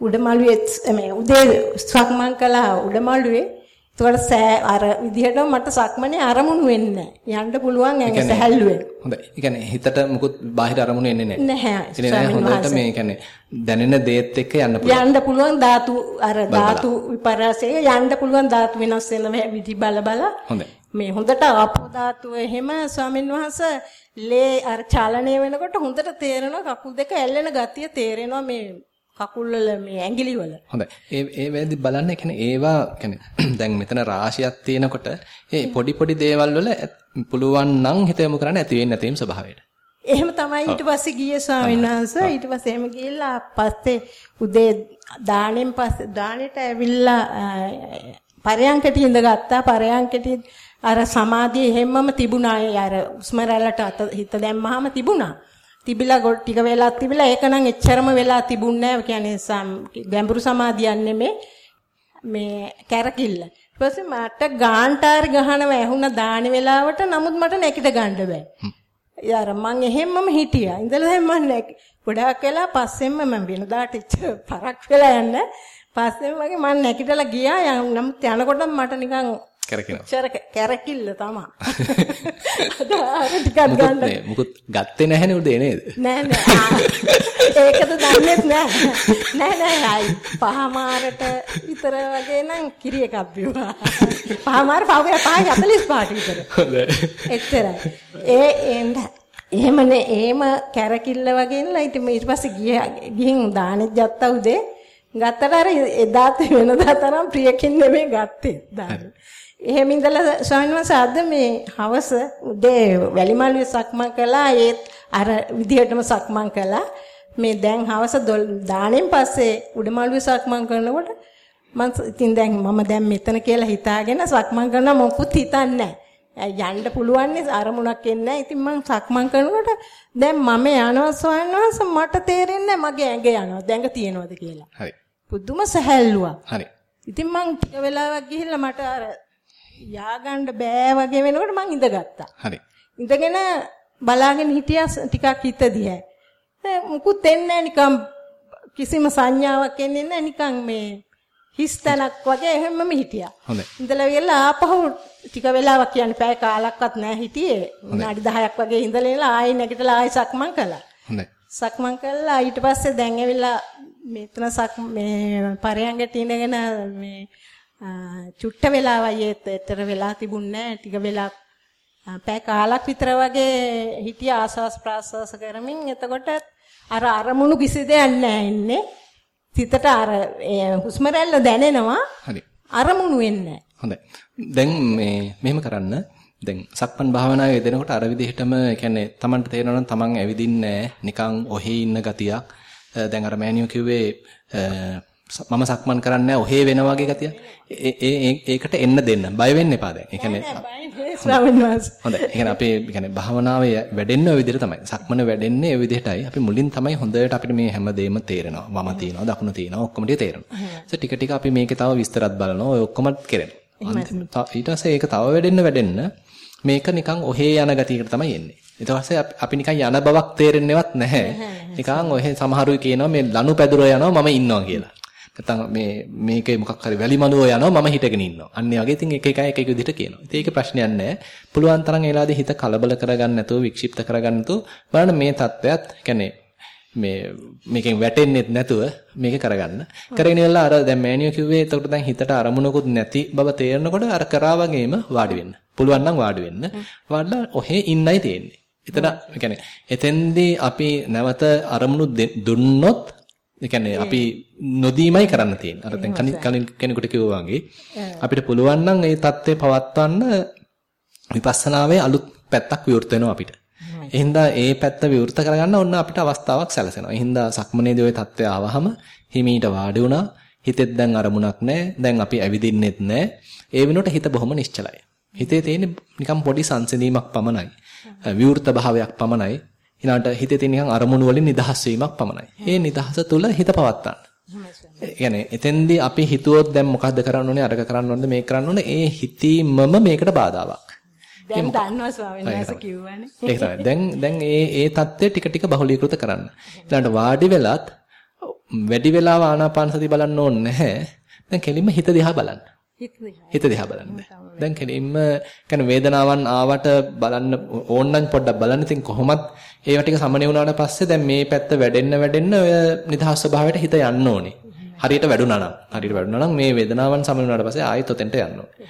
උඩමළුවේ මේ උදේ සක්මන් කළා උඩමළුවේ ඒකට සෑ අර විදිහට මට සක්මනේ අරමුණු වෙන්නේ යන්න පුළුවන් ඇඟ සැහැල්ලුවෙන්. හොඳයි. ඒ කියන්නේ හිතට මුකුත් බාහිර අරමුණු එන්නේ නැහැ. නැහැ. ඒ හොඳට මේ කියන්නේ දැනෙන දේත් එක්ක යන්න පුළුවන්. යන්න පුළුවන් ධාතු අර ධාතු විපර්යාසයේ යන්න පුළුවන් ධාතු වෙනස් වෙන විදි බල බල. හොඳයි. මේ හොඳට ආපෝ ධාතුව එහෙම ස්වාමීන් වහන්සේ ලේ අර චලනය වෙනකොට හොඳට තේරෙනවා කකුල් දෙක ඇල්ලෙන ගතිය තේරෙනවා මේ කකුල් වල මේ ඇඟිලි වල. හොඳයි. ඒ ඒ වෙද්දි බලන්න කියන්නේ ඒවා කියන්නේ <clears throat> දැන් මෙතන රාශියක් තියෙනකොට ඒ පොඩි පොඩි දේවල් වල පුළුවන් නම් හිත යොමු කරන්න ඇති වෙන්නේ නැතිම ස්වභාවයට. එහෙම තමයි ඊට පස්සේ ගියේ ස්වාමීන් වහන්සේ ඊට පස්සේ එහෙම ගිහිල්ලා පස්සේ උදේ දාණයෙන් පස්සේ දාණයට ඇවිල්ලා පරයන්කට ඉඳගත්තා පරයන්කට අර සමාධිය හැමම තිබුණා අර උස්ම රැල්ලට හිත දැම්මහම තිබුණා තිබිලා ටික වෙලාවක් තිබිලා ඒක නම් එච්චරම වෙලා තිබුණේ නැහැ. කියන්නේ ගැඹුරු සමාධියක් නෙමේ. මේ කැරකිල්ල. ඊට පස්සේ මට ගාන්ටාරි ගහනව ඇහුණ දාන වෙලාවට නමුත් මට නැකිට ගන්න බෑ. යාර මං එහෙම්මම හිටියා. ඉඳලා දැන් මං නැක. ගොඩාක් වෙලා පස්සෙන්ම මම වෙනදාට ඉච්ච පරක් වෙලා යන්න. පස්සෙන් වගේ මං නැකිටලා ගියා. නමුත් යනකොට මට නිකන් කැරකිනවා. චර කැරකිල්ල තමයි. <laughs> අද ටිකක් ගන්න. මුකුත් ගත්තේ නැහැනේ උදේ නේද? නෑ නෑ. ඒකද දන්නේත් නෑ. නෑ නෑ ආයි පහමාරට විතර වගේ නම් කිරි එකක් බිව්වා. පහමාර පහේ 5:45ට විතර. හොඳයි. එච්චරයි. ඒ එන්න එහෙමනේ එහෙම කැරකිල්ල වගේ නලා ඊට පස්සේ ගිහින් දානෙත් ගත්තා උදේ. ගත්තට අර එදාත් වෙනදා තරම් ප්‍රියකින් නෙමෙයි ගත්තේ දාන. එහෙම ඉඳලා ස්වාමීන් වහන්සේ අද මේ හවස උදේ වැලිමල්ුවේ සක්මන් කළා ඒත් අර විදිහටම සක්මන් කළා. මේ දැන් හවස දාණයෙන් පස්සේ උඩමළුවේ සක්මන් කරනකොට මම ඉතින් දැන් මම දැන් මෙතන කියලා හිතාගෙන සක්මන් කරනවා මොකුත් හිතන්නේ. යන්න පුළුවන් අරමුණක් එන්නේ. ඉතින් මම සක්මන් කරනකොට දැන් මම යනවා ස්වාමීන් වහන්සේ මට තේරෙන්නේ මගේ ඇඟ යනවා. දැඟ තියනවද කියලා. හරි. පුදුම සහැල්ලුවක්. හරි. ඉතින් මං ටික වෙලාවක් ගිහිල්ලා මට අර යආගන්න බෑ වගේ වෙනකොට මං ඉඳගත්තා. හරි. ඉඳගෙන බලාගෙන හිටියා ටිකක් හිත දිහා. මුකුත් එන්නේ නිකම් කිසිම සංඥාවක් එන්නේ නැහැ නිකන් මේ හිස් තැනක් වගේ එහෙමම හිටියා. හොඳයි. ඉඳලා වෙලා ආපහු ටික වෙලාවක් කියන්නේ පැය කාලක්වත් නැහැ හිටියේ. විනාඩි 10ක් වගේ ඉඳලා ආයෙ නැගිටලා ආයෙ සක්මන් කළා. හොඳයි. සක්මන් කළා ඊට පස්සේ දැන් ඇවිල්ලා මෙතන සක් මේ පරයන්ගට ඉඳගෙන මේ චුට්ට වෙලාවයි ඒතර වෙලා තිබුණේ. ටික වෙලා පැය කාලක් විතර වගේ හිටිය ආස්වාස් ප්‍රාස්වාස කරමින් එතකොට අර අරමුණු කිසි දෙයක් නැහැ ඉන්නේ. සිතට අර හුස්ම රැල්ල දැනෙනවා. හරි. අරමුණු වෙන්නේ හොඳයි. දැන් මේ මෙහෙම කරන්න. දැන් සක්මන් භාවනාවේ යෙදෙනකොට අර විදිහටම කියන්නේ Tamanට තේරෙනවා නම් Taman ඇවිදින්නේ නිකන් ඔහේ ඉන්න ගතියක්. දැන් අර මෑනියෝ කිව්වේ මම සක්මන් කරන්නේ ඔහේ වෙන වගේ ගතියක්. ඒ ඒකට එන්න දෙන්න. බය වෙන්න එපා දැන්. ඒ කියන්නේ හොඳයි. ඒ කියන්නේ අපේ කියන්නේ භාවනාවේ වැඩෙන්න ඔය විදිහට තමයි. සක්මන වැඩෙන්නේ ඔය විදිහටයි. අපි මුලින් තමයි හොඳට අපිට මේ හැමදේම තේරෙනවා. වම තියෙනවා, දකුණ තියෙනවා, ඔක්කොම ටික තේරෙනවා. ඊට ටික ටික අපි මේකේ තව විස්තරත් බලනවා. ඔය ඔක්කොම කෙරෙනවා. ඊට පස්සේ ඒක තව වැඩෙන්න වැඩෙන්න මේක නිකන් ඔහේ යන ගතියකට තමයි එන්නේ. ඊට පස්සේ අපි නිකන් යන බවක් තේරෙන්නේවත් නැහැ. නිකන් ඔහේ සමහරුයි කියනවා මේ ලනු පැදුර යනවා මම ඉන්නවා කියලා. නැත්නම් මේ මේකේ මොකක් හරි වැලිමනුව යනවා මම හිටගෙන ඉන්නවා. අන්න ඒ වගේ ඉතින් එක එක එක එක විදිහට කියනවා. ඉතින් ඒක ප්‍රශ්නයක් නැහැ. පුළුවන් තරම් ඒලාදී හිත කලබල කරගන්න නැතුව වික්ෂිප්ත කරගන්න නැතුව බලන්න මේ தත්වයත් يعني මේ මේකෙන් වැටෙන්නෙත් නැතුව මේක කරගන්න. කරගෙන ඉවරලා අර දැන් මෑනියෝ කිව්වේ එතකොට දැන් හිතට අරමුණකුත් නැති බව තේරෙනකොට අර කරා වගේම වාඩි වෙන්න. පුළුවන් නම් වාඩි වෙන්න. වාඩිලා ඔහේ ඉන්නයි තියෙන්නේ. එතන يعني එතෙන්දී අපි නැවත අරමුණු දුන්නොත් ඒ කියන්නේ අපි නොදීමයි කරන්න තියෙන්නේ. අර දැන් කලින් කෙනෙකුට කිව්වා වගේ අපිට පුළුවන් නම් ඒ தත්ත්වේ පවත්වන්න විපස්සනාවේ අලුත් පැත්තක් විවෘත වෙනවා අපිට. එහෙනම් ඒ පැත්ත විවෘත කරගන්න ඕන අපිට අවස්ථාවක් සැලසෙනවා. එහෙනම් සක්මනේදී ওই தත්ත්වය ආවහම හිමීට වාඩි වුණා. හිතෙත් දැන් අරමුණක් නැහැ. දැන් අපි ඇවිදින්නෙත් නැහැ. ඒ වෙනුවට හිත බොහොම නිශ්චලයි. හිතේ තියෙන නිකම් පොඩි සංසිඳීමක් පමණයි. විවෘත භාවයක් පමණයි. ඊළඟට හිතේ තියෙන නිකන් අරමුණු වලින් නිදහස් වීමක් පමණයි. ඒ නිදහස තුළ හිත පවත්තන්න. එහෙමයි. එතෙන්දී අපි හිතුවොත් දැන් මොකද්ද කරන්න ඕනේ අරක කරන්න ඕනේද මේක කරන්න ඕනේ ඒ හිතීමම මේකට බාධාවක්. දැන් දන්නවා ස්වාමීන් වහන්සේ කිව්වනේ. ඒක තමයි. දැන් දැන් මේ මේ தත්ත්වය ටික ටික බහුලීකృత කරන්න. ඊළඟට වාඩි වෙලත් වැඩි වෙලාව ආනාපාන සති බලන්න ඕනේ නැහැ. දැන් කෙලින්ම හිත දිහා බලන්න. හිත දිහා බලන්න. දැන් කෙලින්ම කියන්නේ වේදනාවන් ආවට බලන්න ඕනනම් පොඩ්ඩක් බලන්න. ඉතින් කොහොමත් ඒවා ටික සමනය වුණාට පස්සේ දැන් මේ පැත්ත වැඩෙන්න වැඩෙන්න ඔය නිදහස් ස්වභාවයට හිත යන්න ඕනේ. හරියට වැඩුණා නම් හරියට වැඩුණා නම් මේ වේදනාවන් සමනය වුණාට පස්සේ ආයෙත් ඔතෙන්ට යන්න ඕනේ.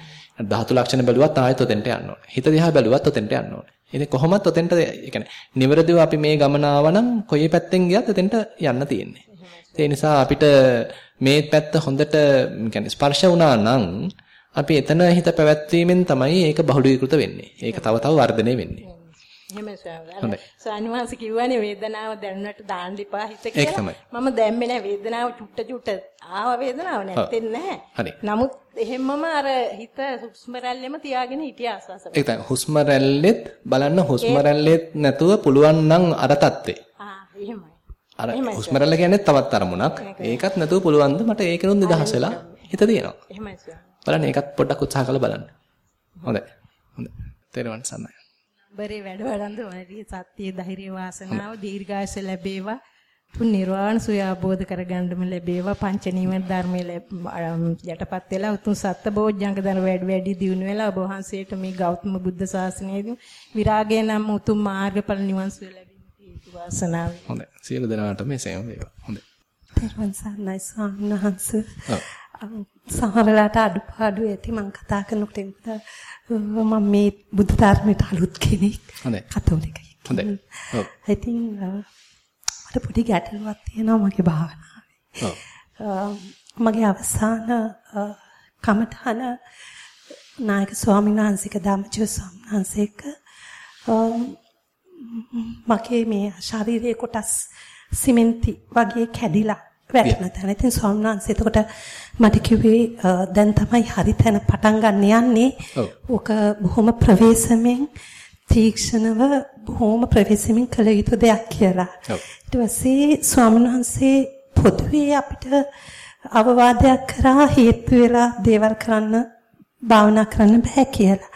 ධාතු ලක්ෂණ බැලුවත් ආයෙත් ඔතෙන්ට යන්න ඕනේ. හිත දිහා බැලුවත් ඔතෙන්ට යන්න ඕනේ. ඉතින් කොහොමත් ඔතෙන්ට ඒ කියන්නේ නිවැරදිව අපි මේ ගමන ආවනම් කොයි පැත්තෙන් ගියත් ඔතෙන්ට යන්න තියෙන්නේ. ඒ නිසා අපිට මේ පැත්ත හොඳට يعني ස්පර්ශ වුණා නම් අපි එතන හිත පැවැත්වීමෙන් තමයි ඒක බහුලීකృత වෙන්නේ. ඒක තව තව වර්ධනය වෙන්නේ. එහෙමයි ස්වාමීනි. ස්වාමීනි කිව්වනේ වේදනාව දැනුණට දාන්න එපා හිත කියලා. මම දැම්මේ නැහැ වේදනාව චුට්ට චුට්ට ආව වේදනාව නැත්තේ නැහැ. නමුත් එහෙම්මම අර හිත හුස්ම රැල්ලෙම තියාගෙන හිටිය ආස්වාස. ඒක තමයි හුස්ම රැල්ලෙත් බලන්න හුස්ම රැල්ලෙත් නැතුව පුළුවන් නම් අර තත්ත්වේ. ආ එහෙමයි. අර හුස්ම රැල්ල කියන්නේ තවත් අරමුණක්. ඒකත් නැතුව පුළුවන් ද මට ඒකනොත් නිදහස් වෙලා හිත තියෙනවා. එහෙමයි ස්වාමීනි. බලන්න ඒකත් පොඩ්ඩක් උත්සාහ කරලා බලන්න. හොඳයි. හොඳයි. තේරුවන් සන්නයි. බරේ වැඩ වඩන්ද වරිය සත්‍ය ධෛර්ය වාසනාව දීර්ඝායස ලැබේවා උතුම් නිර්වාණ සුවය අවබෝධ කරගන්නම ලැබේවා පංච නිවන ධර්මයේ යටපත් වෙලා උතුම් සත්බෝධ්‍යංග ධර්ම වැඩි වැඩි දියුණු වෙලා ඔබ වහන්සේට මේ ගෞතම බුද්ධ ශාසනයේදී විරාගය නම් උතුම් මාර්ගඵල නිවන් සුවය ලැබීමට හේතු වාසනාව. හොඳයි. සියලු දෙනාටම මේසෙම වේවා. හොඳයි. තෙරුවන් සරණයි ස්වාමීන් වහන්සේ. සමහර වෙලාවට අඩුපාඩු ඇති මම කතා කරනකොට මම මේ බුද්ධ ධර්මයට අලුත් කෙනෙක්. හොඳයි. කතෝලිකයෙක්. හොඳයි. ඔව්. ඉතින් මට පොඩි ගැටලුවක් තියෙනවා මගේ භාවනාවේ. ඔව්. මගේ අවසාන කමඨහන නායක ස්වාමීන් වහන්සේක ධම්මජීව ස්වාමීන් වහන්සේක මගේ මේ ශාරීරික කොටස් සිමෙන්ති වගේ කැඩිලා වැටෙන තැන. ඉතින් ස්වාමීන් වහන්සේ එතකොට මට කිව්වේ දැන් තමයි හරි තැන පටන් ගන්න යන්නේ. ඕක බොහොම ප්‍රවේශමෙන් තීක්ෂණව බොහොම ප්‍රවේශමෙන් කළ යුතු දෙයක් කියලා. ඊට පස්සේ ස්වාමීන් වහන්සේ පොදුවේ අපිට අවවාදයක් කරා හේතු වෙලා දේවල් කරන්න භාවනා කරන්න බෑ කියලා.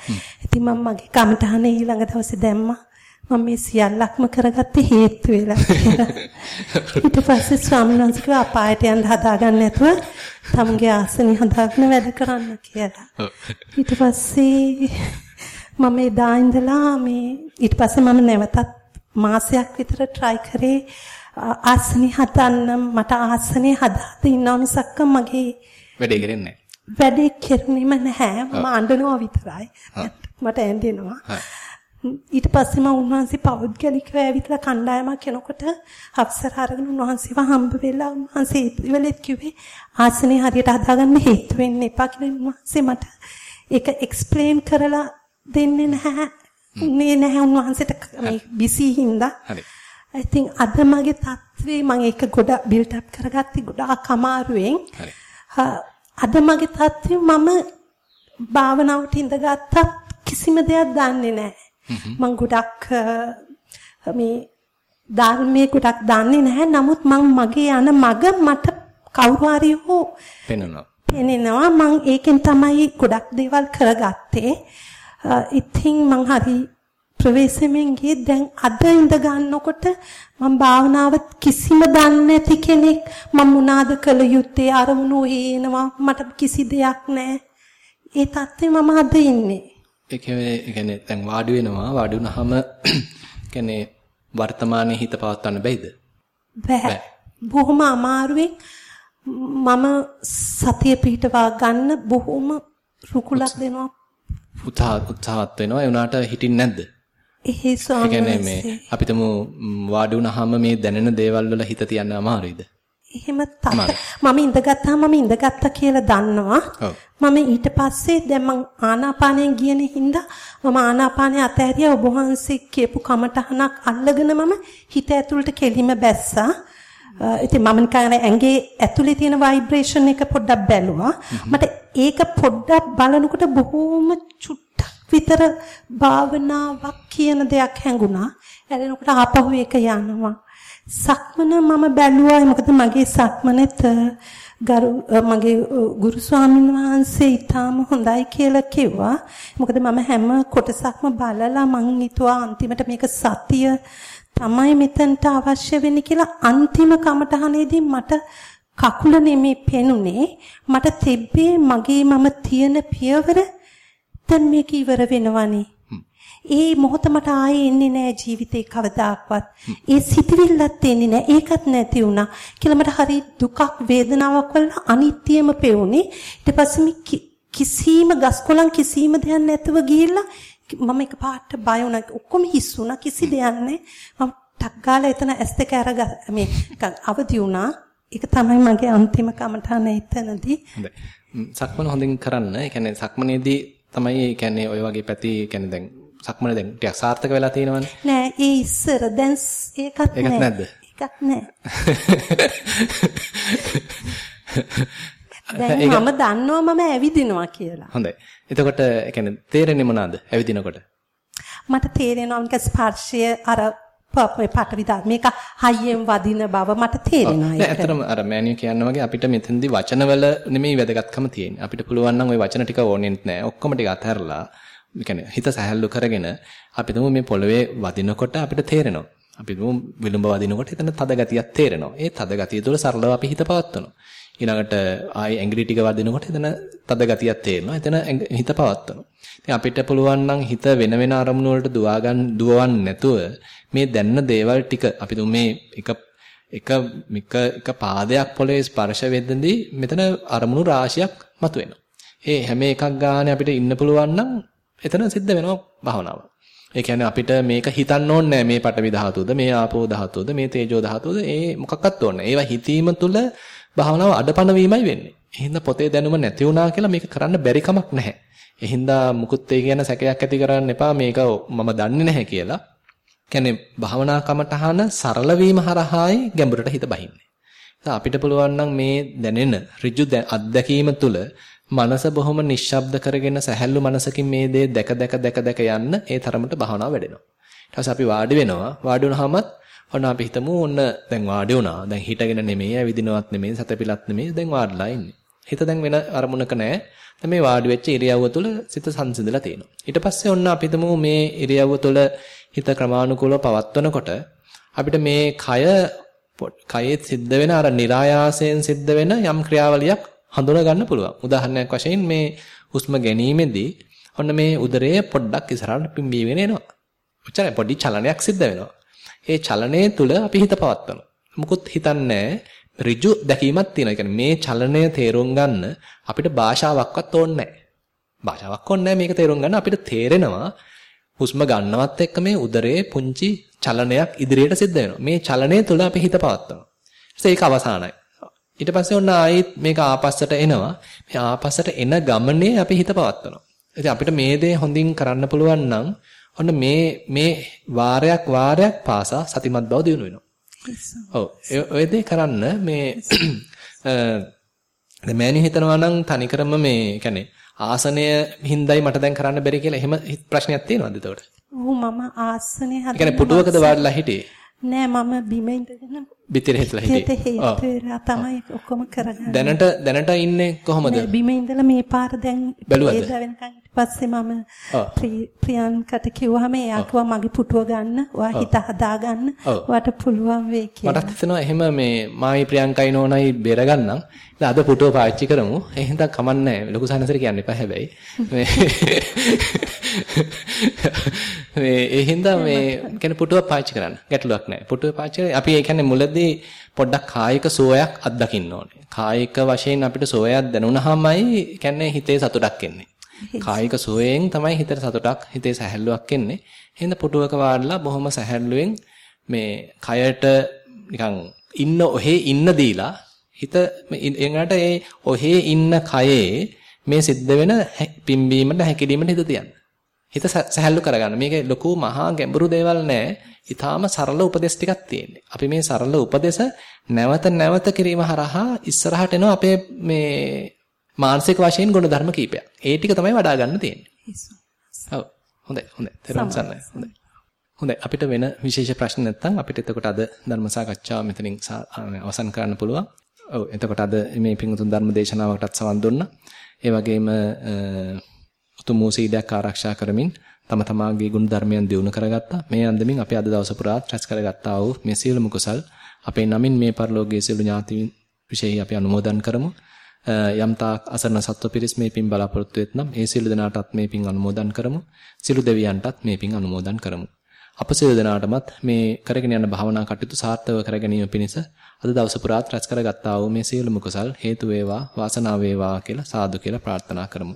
ඉතින් මම මගේ කමටහන ඊළඟ දවසේ දැම්මා. මම මේ සියල්ලක්ම කරගත්තේ හේතු වෙලා කියලා. <laughs> ඊට පස්සේ ස්වාමීන් වහන්සේ කිව්වා අපායට යන්න හදාගන්න නැතුව තමගේ ආසනෙ හදාගෙන වැඩ කරන්න කියලා. ඊට පස්සේ මම එදා ඉඳලා මේ ඊට පස්සේ මම නැවතත් මාසයක් විතර try කරේ ආසනෙ හදන්න මට ආසනෙ හදාගෙන ඉන්නවා මිසක්ක මගේ වැඩේ කරන්නේ නැහැ. වැඩේ කෙරුණෙම නැහැ. මම අඬනවා විතරයි. මට ඇඬෙනවා. ඊට පස්සේ මම උන්වහන්සේ පෞද්ගලිකව ඇවිත්ලා කණ්ඩායමක් කෙනකොට අවසර අරගෙන උන්වහන්සේව හම්බ වෙලා උන්වහන්සේ ඉතිවෙලෙත් කිව්වේ ආසනේ හරියට හදාගන්න හේතු වෙන්න එපා කියලා උන්වහන්සේ මට ඒක එක්ස්ප්ලেইন කරලා දෙන්නේ නැහැ. උනේ නැහැ උන්වහන්සේට මේ බිසි හින්දා. හරි. I think අද මගේ තත්ත්වේ මම ඒක ගොඩ බිල්ට් අප් කරගත්තේ ගොඩාක් අමාරුවෙන්. හරි. අද මගේ තත්ත්වේ මම භාවනාවට ඉඳගත්තත් කිසිම දෙයක් දන්නේ නැහැ. මම ගොඩක් මේ ධර්මයේ ගොඩක් දන්නේ නැහැ. නමුත් මම මගේ යන මග මට කවුරු හරි හෝ පෙනෙනවා. පෙනෙනවා. මම ඒකෙන් තමයි ගොඩක් දේවල් කරගත්තේ. ඉතින් මං හරි ප්‍රවේශමෙන් ගියේ දැන් අද ඉඳ ගන්නකොට මම භාවනාව කිසිම දන්නේ නැති කෙනෙක් මම මොනවාද කළ යුත්තේ අරමුණු හේනවා මට කිසි දෙයක් නැහැ. ඒ තත්ත්වේ මම අද ඉන්නේ. ඒ කියන්නේ දැන් වාඩි වෙනවා වාඩි වුණාම <clears throat> කියන්නේ වර්තමානයේ හිත පවත්වන්න බැයිද? බෑ. බොහොම අමාරුවෙන් මම සතිය පිටවා ගන්න බොහොම රුකුලක් දෙනවා. උත්සාහ උත්සාහත් වෙනවා ඒ උනාට හිටින්නේ නැද්ද? එහේ ස්වාමීන් මේ අපිටම වාඩි වුණාම මේ දැනෙන දේවල් වල හිත තියන්න අමාරුයිද? එහෙම තමයි. මම ඉඳගත්තාම මම ඉඳගත්තා කියලා දන්නවා. මම ඊට පස්සේ දැන් මං ආනාපානයෙන් ගියනේ හින්දා මම ආනාපානය අතහැරියා ඔබ වහන්සේ කියපු කමටහනක් අල්ලගෙන මම හිත ඇතුළට කෙලිම බැස්සා. ඉතින් මම නිකන් ඇඟේ ඇතුලේ තියෙන ভাইබ්‍රේෂන් එක පොඩ්ඩක් බැලුවා. මට ඒක පොඩ්ඩක් බලනකොට බොහොම චුට්ටක් විතර භාවනාවක් කියන දෙයක් හැඟුණා. ඇලෙනකොට ආපහු ඒක යනවා. සක්මන මම බැලුවා මොකද මගේ සක්මනෙත් ගරු මගේ ගුරු ස්වාමීන් වහන්සේ ඊටාම හොඳයි කියලා කිව්වා. මොකද මම හැම කොටසක්ම බලලා මං හිතුවා අන්තිමට මේක සතිය තමයි මෙතනට අවශ්‍ය වෙන්නේ කියලා. අන්තිම කමටහනේදී මට කකුල නෙමේ පෙනුනේ. මට තිබ්බේ මගේ මම තියෙන පියවර දැන් මේක ඉවර වෙනවනේ. ඒ මොහොත මට ආයේ එන්නේ නැහැ ජීවිතේ කවදාක්වත්. ඒ සිතවිල්ලත් එන්නේ නැහැ. ඒකත් නැති වුණා. කියලා මට හරි දුකක් වේදනාවක් වල අනිත්‍යම පෙවුනේ. ඊට පස්සේ කිසිම ගස්කොලන් කිසිම දෙයක් නැතුව ගිහිල්ලා මම එකපාරට බය වුණා. ඔක්කොම හිස් වුණා. කිසි දෙයක් නැහැ. මම ටක් ගාලා එතන ඇස් දෙක අරග මේ අවදි වුණා. ඒක තමයි මගේ අන්තිම කමටහන එතනදී. හොඳයි. සක්මන හොඳින් කරන්න. ඒ කියන්නේ සක්මනේදී තමයි ඒ කියන්නේ ඔය වගේ පැති කියන්නේ දැන් සක්මන දැන් ටිකක් සාර්ථක වෙලා තියෙනවනේ. නෑ ඒ ඉස්සර දැන් ඒකත් නෑ. ඒකත් නැද්ද? ඒකත් නෑ. <laughs> දැන් මම දන්නවා මම ඇවිදිනවා කියලා. හොඳයි. එතකොට ඒ කියන්නේ තේරෙන්නේ මොනවාද ඇවිදිනකොට? මට තේරෙනවා නික ස්පර්ශය අර පටවි මේක හයියෙන් වදින බව මට තේරෙනවා ඒක. ඇත්තටම අර මෑනිය කියන්න වගේ අපිට මෙතෙන්දී වචනවල නෙමෙයි වැදගත්කම තියෙන්නේ. අපිට පුළුවන් නම් ওই වචන ටික ඕනෙත් නැහැ. ඔක්කොම ටික අතහැරලා කියන්නේ හිත සැහැල්ලු කරගෙන අපි මේ පොළවේ වදිනකොට අපිට තේරෙනවා. අපි විලුඹ වදිනකොට එතන තද ගතියක් තේරෙනවා. ඒ තද ගතිය තුළ සරලව අපි හිත පවත්වනවා. ඊළඟට ආයි ඇඟිලි ටික වදිනකොට එතන තද ගතියක් තේරෙනවා. එතන හිත පවත්වනවා. ඉතින් අපිට පුළුවන් නම් හිත වෙන වෙන අරමුණු වලට දුවා ගන්න දුවවන්නේ නැතුව මේ දැනන දේවල් ටික අපි මේ එක එක එක එක පාදයක් පොළවේ ස්පර්ශ වෙද්දී මෙතන අරමුණු රාශියක් මතුවෙනවා. ඒ හැම එකක් ගානේ අපිට ඉන්න පුළුවන් නම් එතන සිද්ධ වෙනවා භාවනාව. ඒ කියන්නේ අපිට මේක හිතන්න ඕනේ මේ පටවි ධාතුවද මේ ආපෝ ධාතුවද මේ තේජෝ ධාතුවද ඒ මොකක්වත් ඕනේ. ඒවා හිතීම තුළ භාවනාව අඩපණ වීමයි වෙන්නේ. එහෙනම් පොතේ දැනුම නැති වුණා කියලා මේක කරන්න බැරි කමක් නැහැ. එහින්දා මුකුත් ඒ කියන සැකයක් ඇති කරන්න එපා මේක මම දන්නේ නැහැ කියලා. කියන්නේ භාවනා කමටහන සරල වීම හරහායි ගැඹුරට හිත බහින්නේ. අපිට පුළුවන් නම් මේ දැනෙන ඍජු අත්දැකීම තුළ මනස බොහොම නිශ්ශබ්ද කරගෙන සැහැල්ලු මනසකින් මේ දේ දැක දැක දැක දැක යන්න ඒ තරමට භාවනාව වැඩෙනවා. ඊට පස්සේ අපි වාඩි වෙනවා. වාඩි වුණාමත් ඔන්න අපි හිතමු ඔන්න දැන් වාඩි වුණා. දැන් හිටගෙන නෙමෙයි, ඇවිදිනවත් නෙමෙයි, සතපිලත් නෙමෙයි. දැන් වාඩිලා ඉන්නේ. හිත දැන් වෙන අරමුණක නැහැ. දැන් මේ වාඩි වෙච්ච ඉරියව්ව තුළ සිත සංසිඳලා තියෙනවා. ඊට පස්සේ ඔන්න අපි හිතමු මේ ඉරියව්ව තුළ හිත ක්‍රමානුකූලව පවත්වනකොට අපිට මේ කය කයේ සිද්ධ වෙන අර નિરાයාසයෙන් සිද්ධ වෙන යම් ක්‍රියාවලියක් හඳුනා ගන්න පුළුවන්. උදාහරණයක් වශයෙන් මේ හුස්ම ගැනීමේදී ඔන්න මේ උදරය පොඩ්ඩක් ඉස්සරහට පිම්බීගෙන එනවා. ඔච්චරයි පොඩි චලනයක් සිද්ධ වෙනවා. ඒ චලනයේ තුල අපි හිත පවත්වනවා. මුකුත් හිතන්නේ ඍජු දැකීමක් තියෙනවා. ඒ මේ චලනය තේරුම් ගන්න අපිට භාෂාවක්වත් ඕනේ නැහැ. භාෂාවක් ඕනේ මේක තේරුම් ගන්න අපිට තේරෙනවා හුස්ම ගන්නවත් එක්ක මේ උදරයේ පුංචි චලනයක් ඉදිරියට සිද්ධ වෙනවා. මේ චලනය තුළ අපි හිත පවත්වනවා. ඒක අවසానයි. ඊට පස්සේ ඔන්න ආයෙත් මේක ආපස්සට එනවා. මේ ආපස්සට එන ගමනේ අපි හිත පවත්වනවා. ඉතින් අපිට මේ දේ හොඳින් කරන්න පුළුවන් නම් ඔන්න මේ මේ වාරයක් වාරයක් පාසා සතිමත් බව දිනු වෙනවා. ඔව් ඔය දේ කරන්න මේ <clears throat> දැන් මෑණි හිතනවා නම් තනිකරම මේ කියන්නේ ආසනය හින්දායි මට දැන් කරන්න බැරි කියලා එහෙම ප්‍රශ්නයක් තියෙනවද එතකොට? ඔව් මම ආසනේ. ඒ කියන්නේ පුටුවකද වාඩිලා හිටියේ? නෑ මම බිම ඉඳගෙන බිතර හිටලා හිටියේ. ඔව්. තමයි ඔක්කොම කරගන්නේ. දැනට දැනට ඉන්නේ කොහමද? බිම ඉඳලා මේ පාර දැන් බැලුවද? වෙනකන් පස්සේ මම ප්‍රියන්කට කිව්වහම එයා කිව්වා මගේ පුටුව ගන්න, ඔයා හිත හදා ගන්න, ඔයාට පුළුවන් වෙයි කියලා. මටත් හිතෙනවා එහෙම මේ මායි ප්‍රියංකයි නෝනයි බේර ගන්නම්. ඉතින් අද පුටුව පාවිච්චි කරමු. එහෙනම් කමන්නේ ලොකු සනසර කියන්න එපා හැබැයි. මේ <laughs> මේ ඒ හින්දා මේ කියන්නේ පුටුව පාවිච්චි කරන්න. ගැටලුවක් නැහැ. පුටුව පාවිච්චි අපි ඒ කියන්නේ මුලදී පොඩ්ඩක් කායික සෝයක් අත්දකින්න ඕනේ. කායික වශයෙන් අපිට සෝයක් දැනුණාමයි කියන්නේ හිතේ සතුටක් එන්නේ. කායික සුවයෙන් තමයි හිතට සතුටක්, හිතේ සැහැල්ලුවක් එන්නේ. එහෙනම් පුටුවක වාඩිලා බොහොම සැහැල්ලුවෙන් මේ කයට නිකන් ඉන්න ඔහේ ඉන්න දීලා හිත එංගකට ඒ ඔහේ ඉන්න කයේ මේ සිද්ධ වෙන පිම්බීමට හැකිලීමට හිත තියන්න. හිත සැහැල්ලු කරගන්න. මේක ලොකු මහා ගැඹුරු දේවල් නෑ. ඊටාම සරල උපදේශ ටිකක් තියෙන්නේ. අපි මේ සරල උපදේශ නැවත නැවත කිරීම හරහා ඉස්සරහට එනවා අපේ මේ මානසික වශයෙන් ගුණ ධර්ම කීපයක්. ඒ ටික තමයි වඩා ගන්න තියෙන්නේ. ඔව්. හොඳයි හොඳයි. තේරුම් ගන්නයි. හොඳයි. හොඳයි අපිට වෙන විශේෂ ප්‍රශ්න නැත්නම් අපිට එතකොට අද ධර්ම සාකච්ඡාව මෙතනින් අවසන් කරන්න පුළුවන්. ඔව් එතකොට අද මේ පිංගුතුන් ධර්ම දේශනාවකටත් සවන් දුන්නා. ඒ වගේම උතුම් වූ සීලයක් ආරක්ෂා කරමින් තම තමාගේ ගුණ ධර්මයන් දියුණු කරගත්තා. මේ අන්දමින් අපි අද දවස පුරාත් රැස් කරගත්තා වූ මේ සියලුම කුසල් අපේ නමින් මේ පරලෝකයේ සියලු ඥාතීන් විශේෂයි අපි අනුමෝදන් කරමු. යම් තාක් අසරණ සත්ව පිරිස් මේ පින් බලාපොරොත්තු වෙත්නම් ඒ සියලු දෙනාටත් මේ පින් අනුමෝදන් කරමු. සියලු දෙවියන්ටත් මේ පින් අනුමෝදන් කරමු. අප සියලු දෙනාටමත් මේ කරගෙන යන භාවනා කටයුතු සාර්ථකව කර ගැනීම පිණිස අද දවස පුරාත් රැස් කරගත්තා වූ මේ සියලුම කුසල් හේතු වේවා වාසනාව වේවා කියලා සාදු කියලා ප්‍රාර්ථනා කරමු.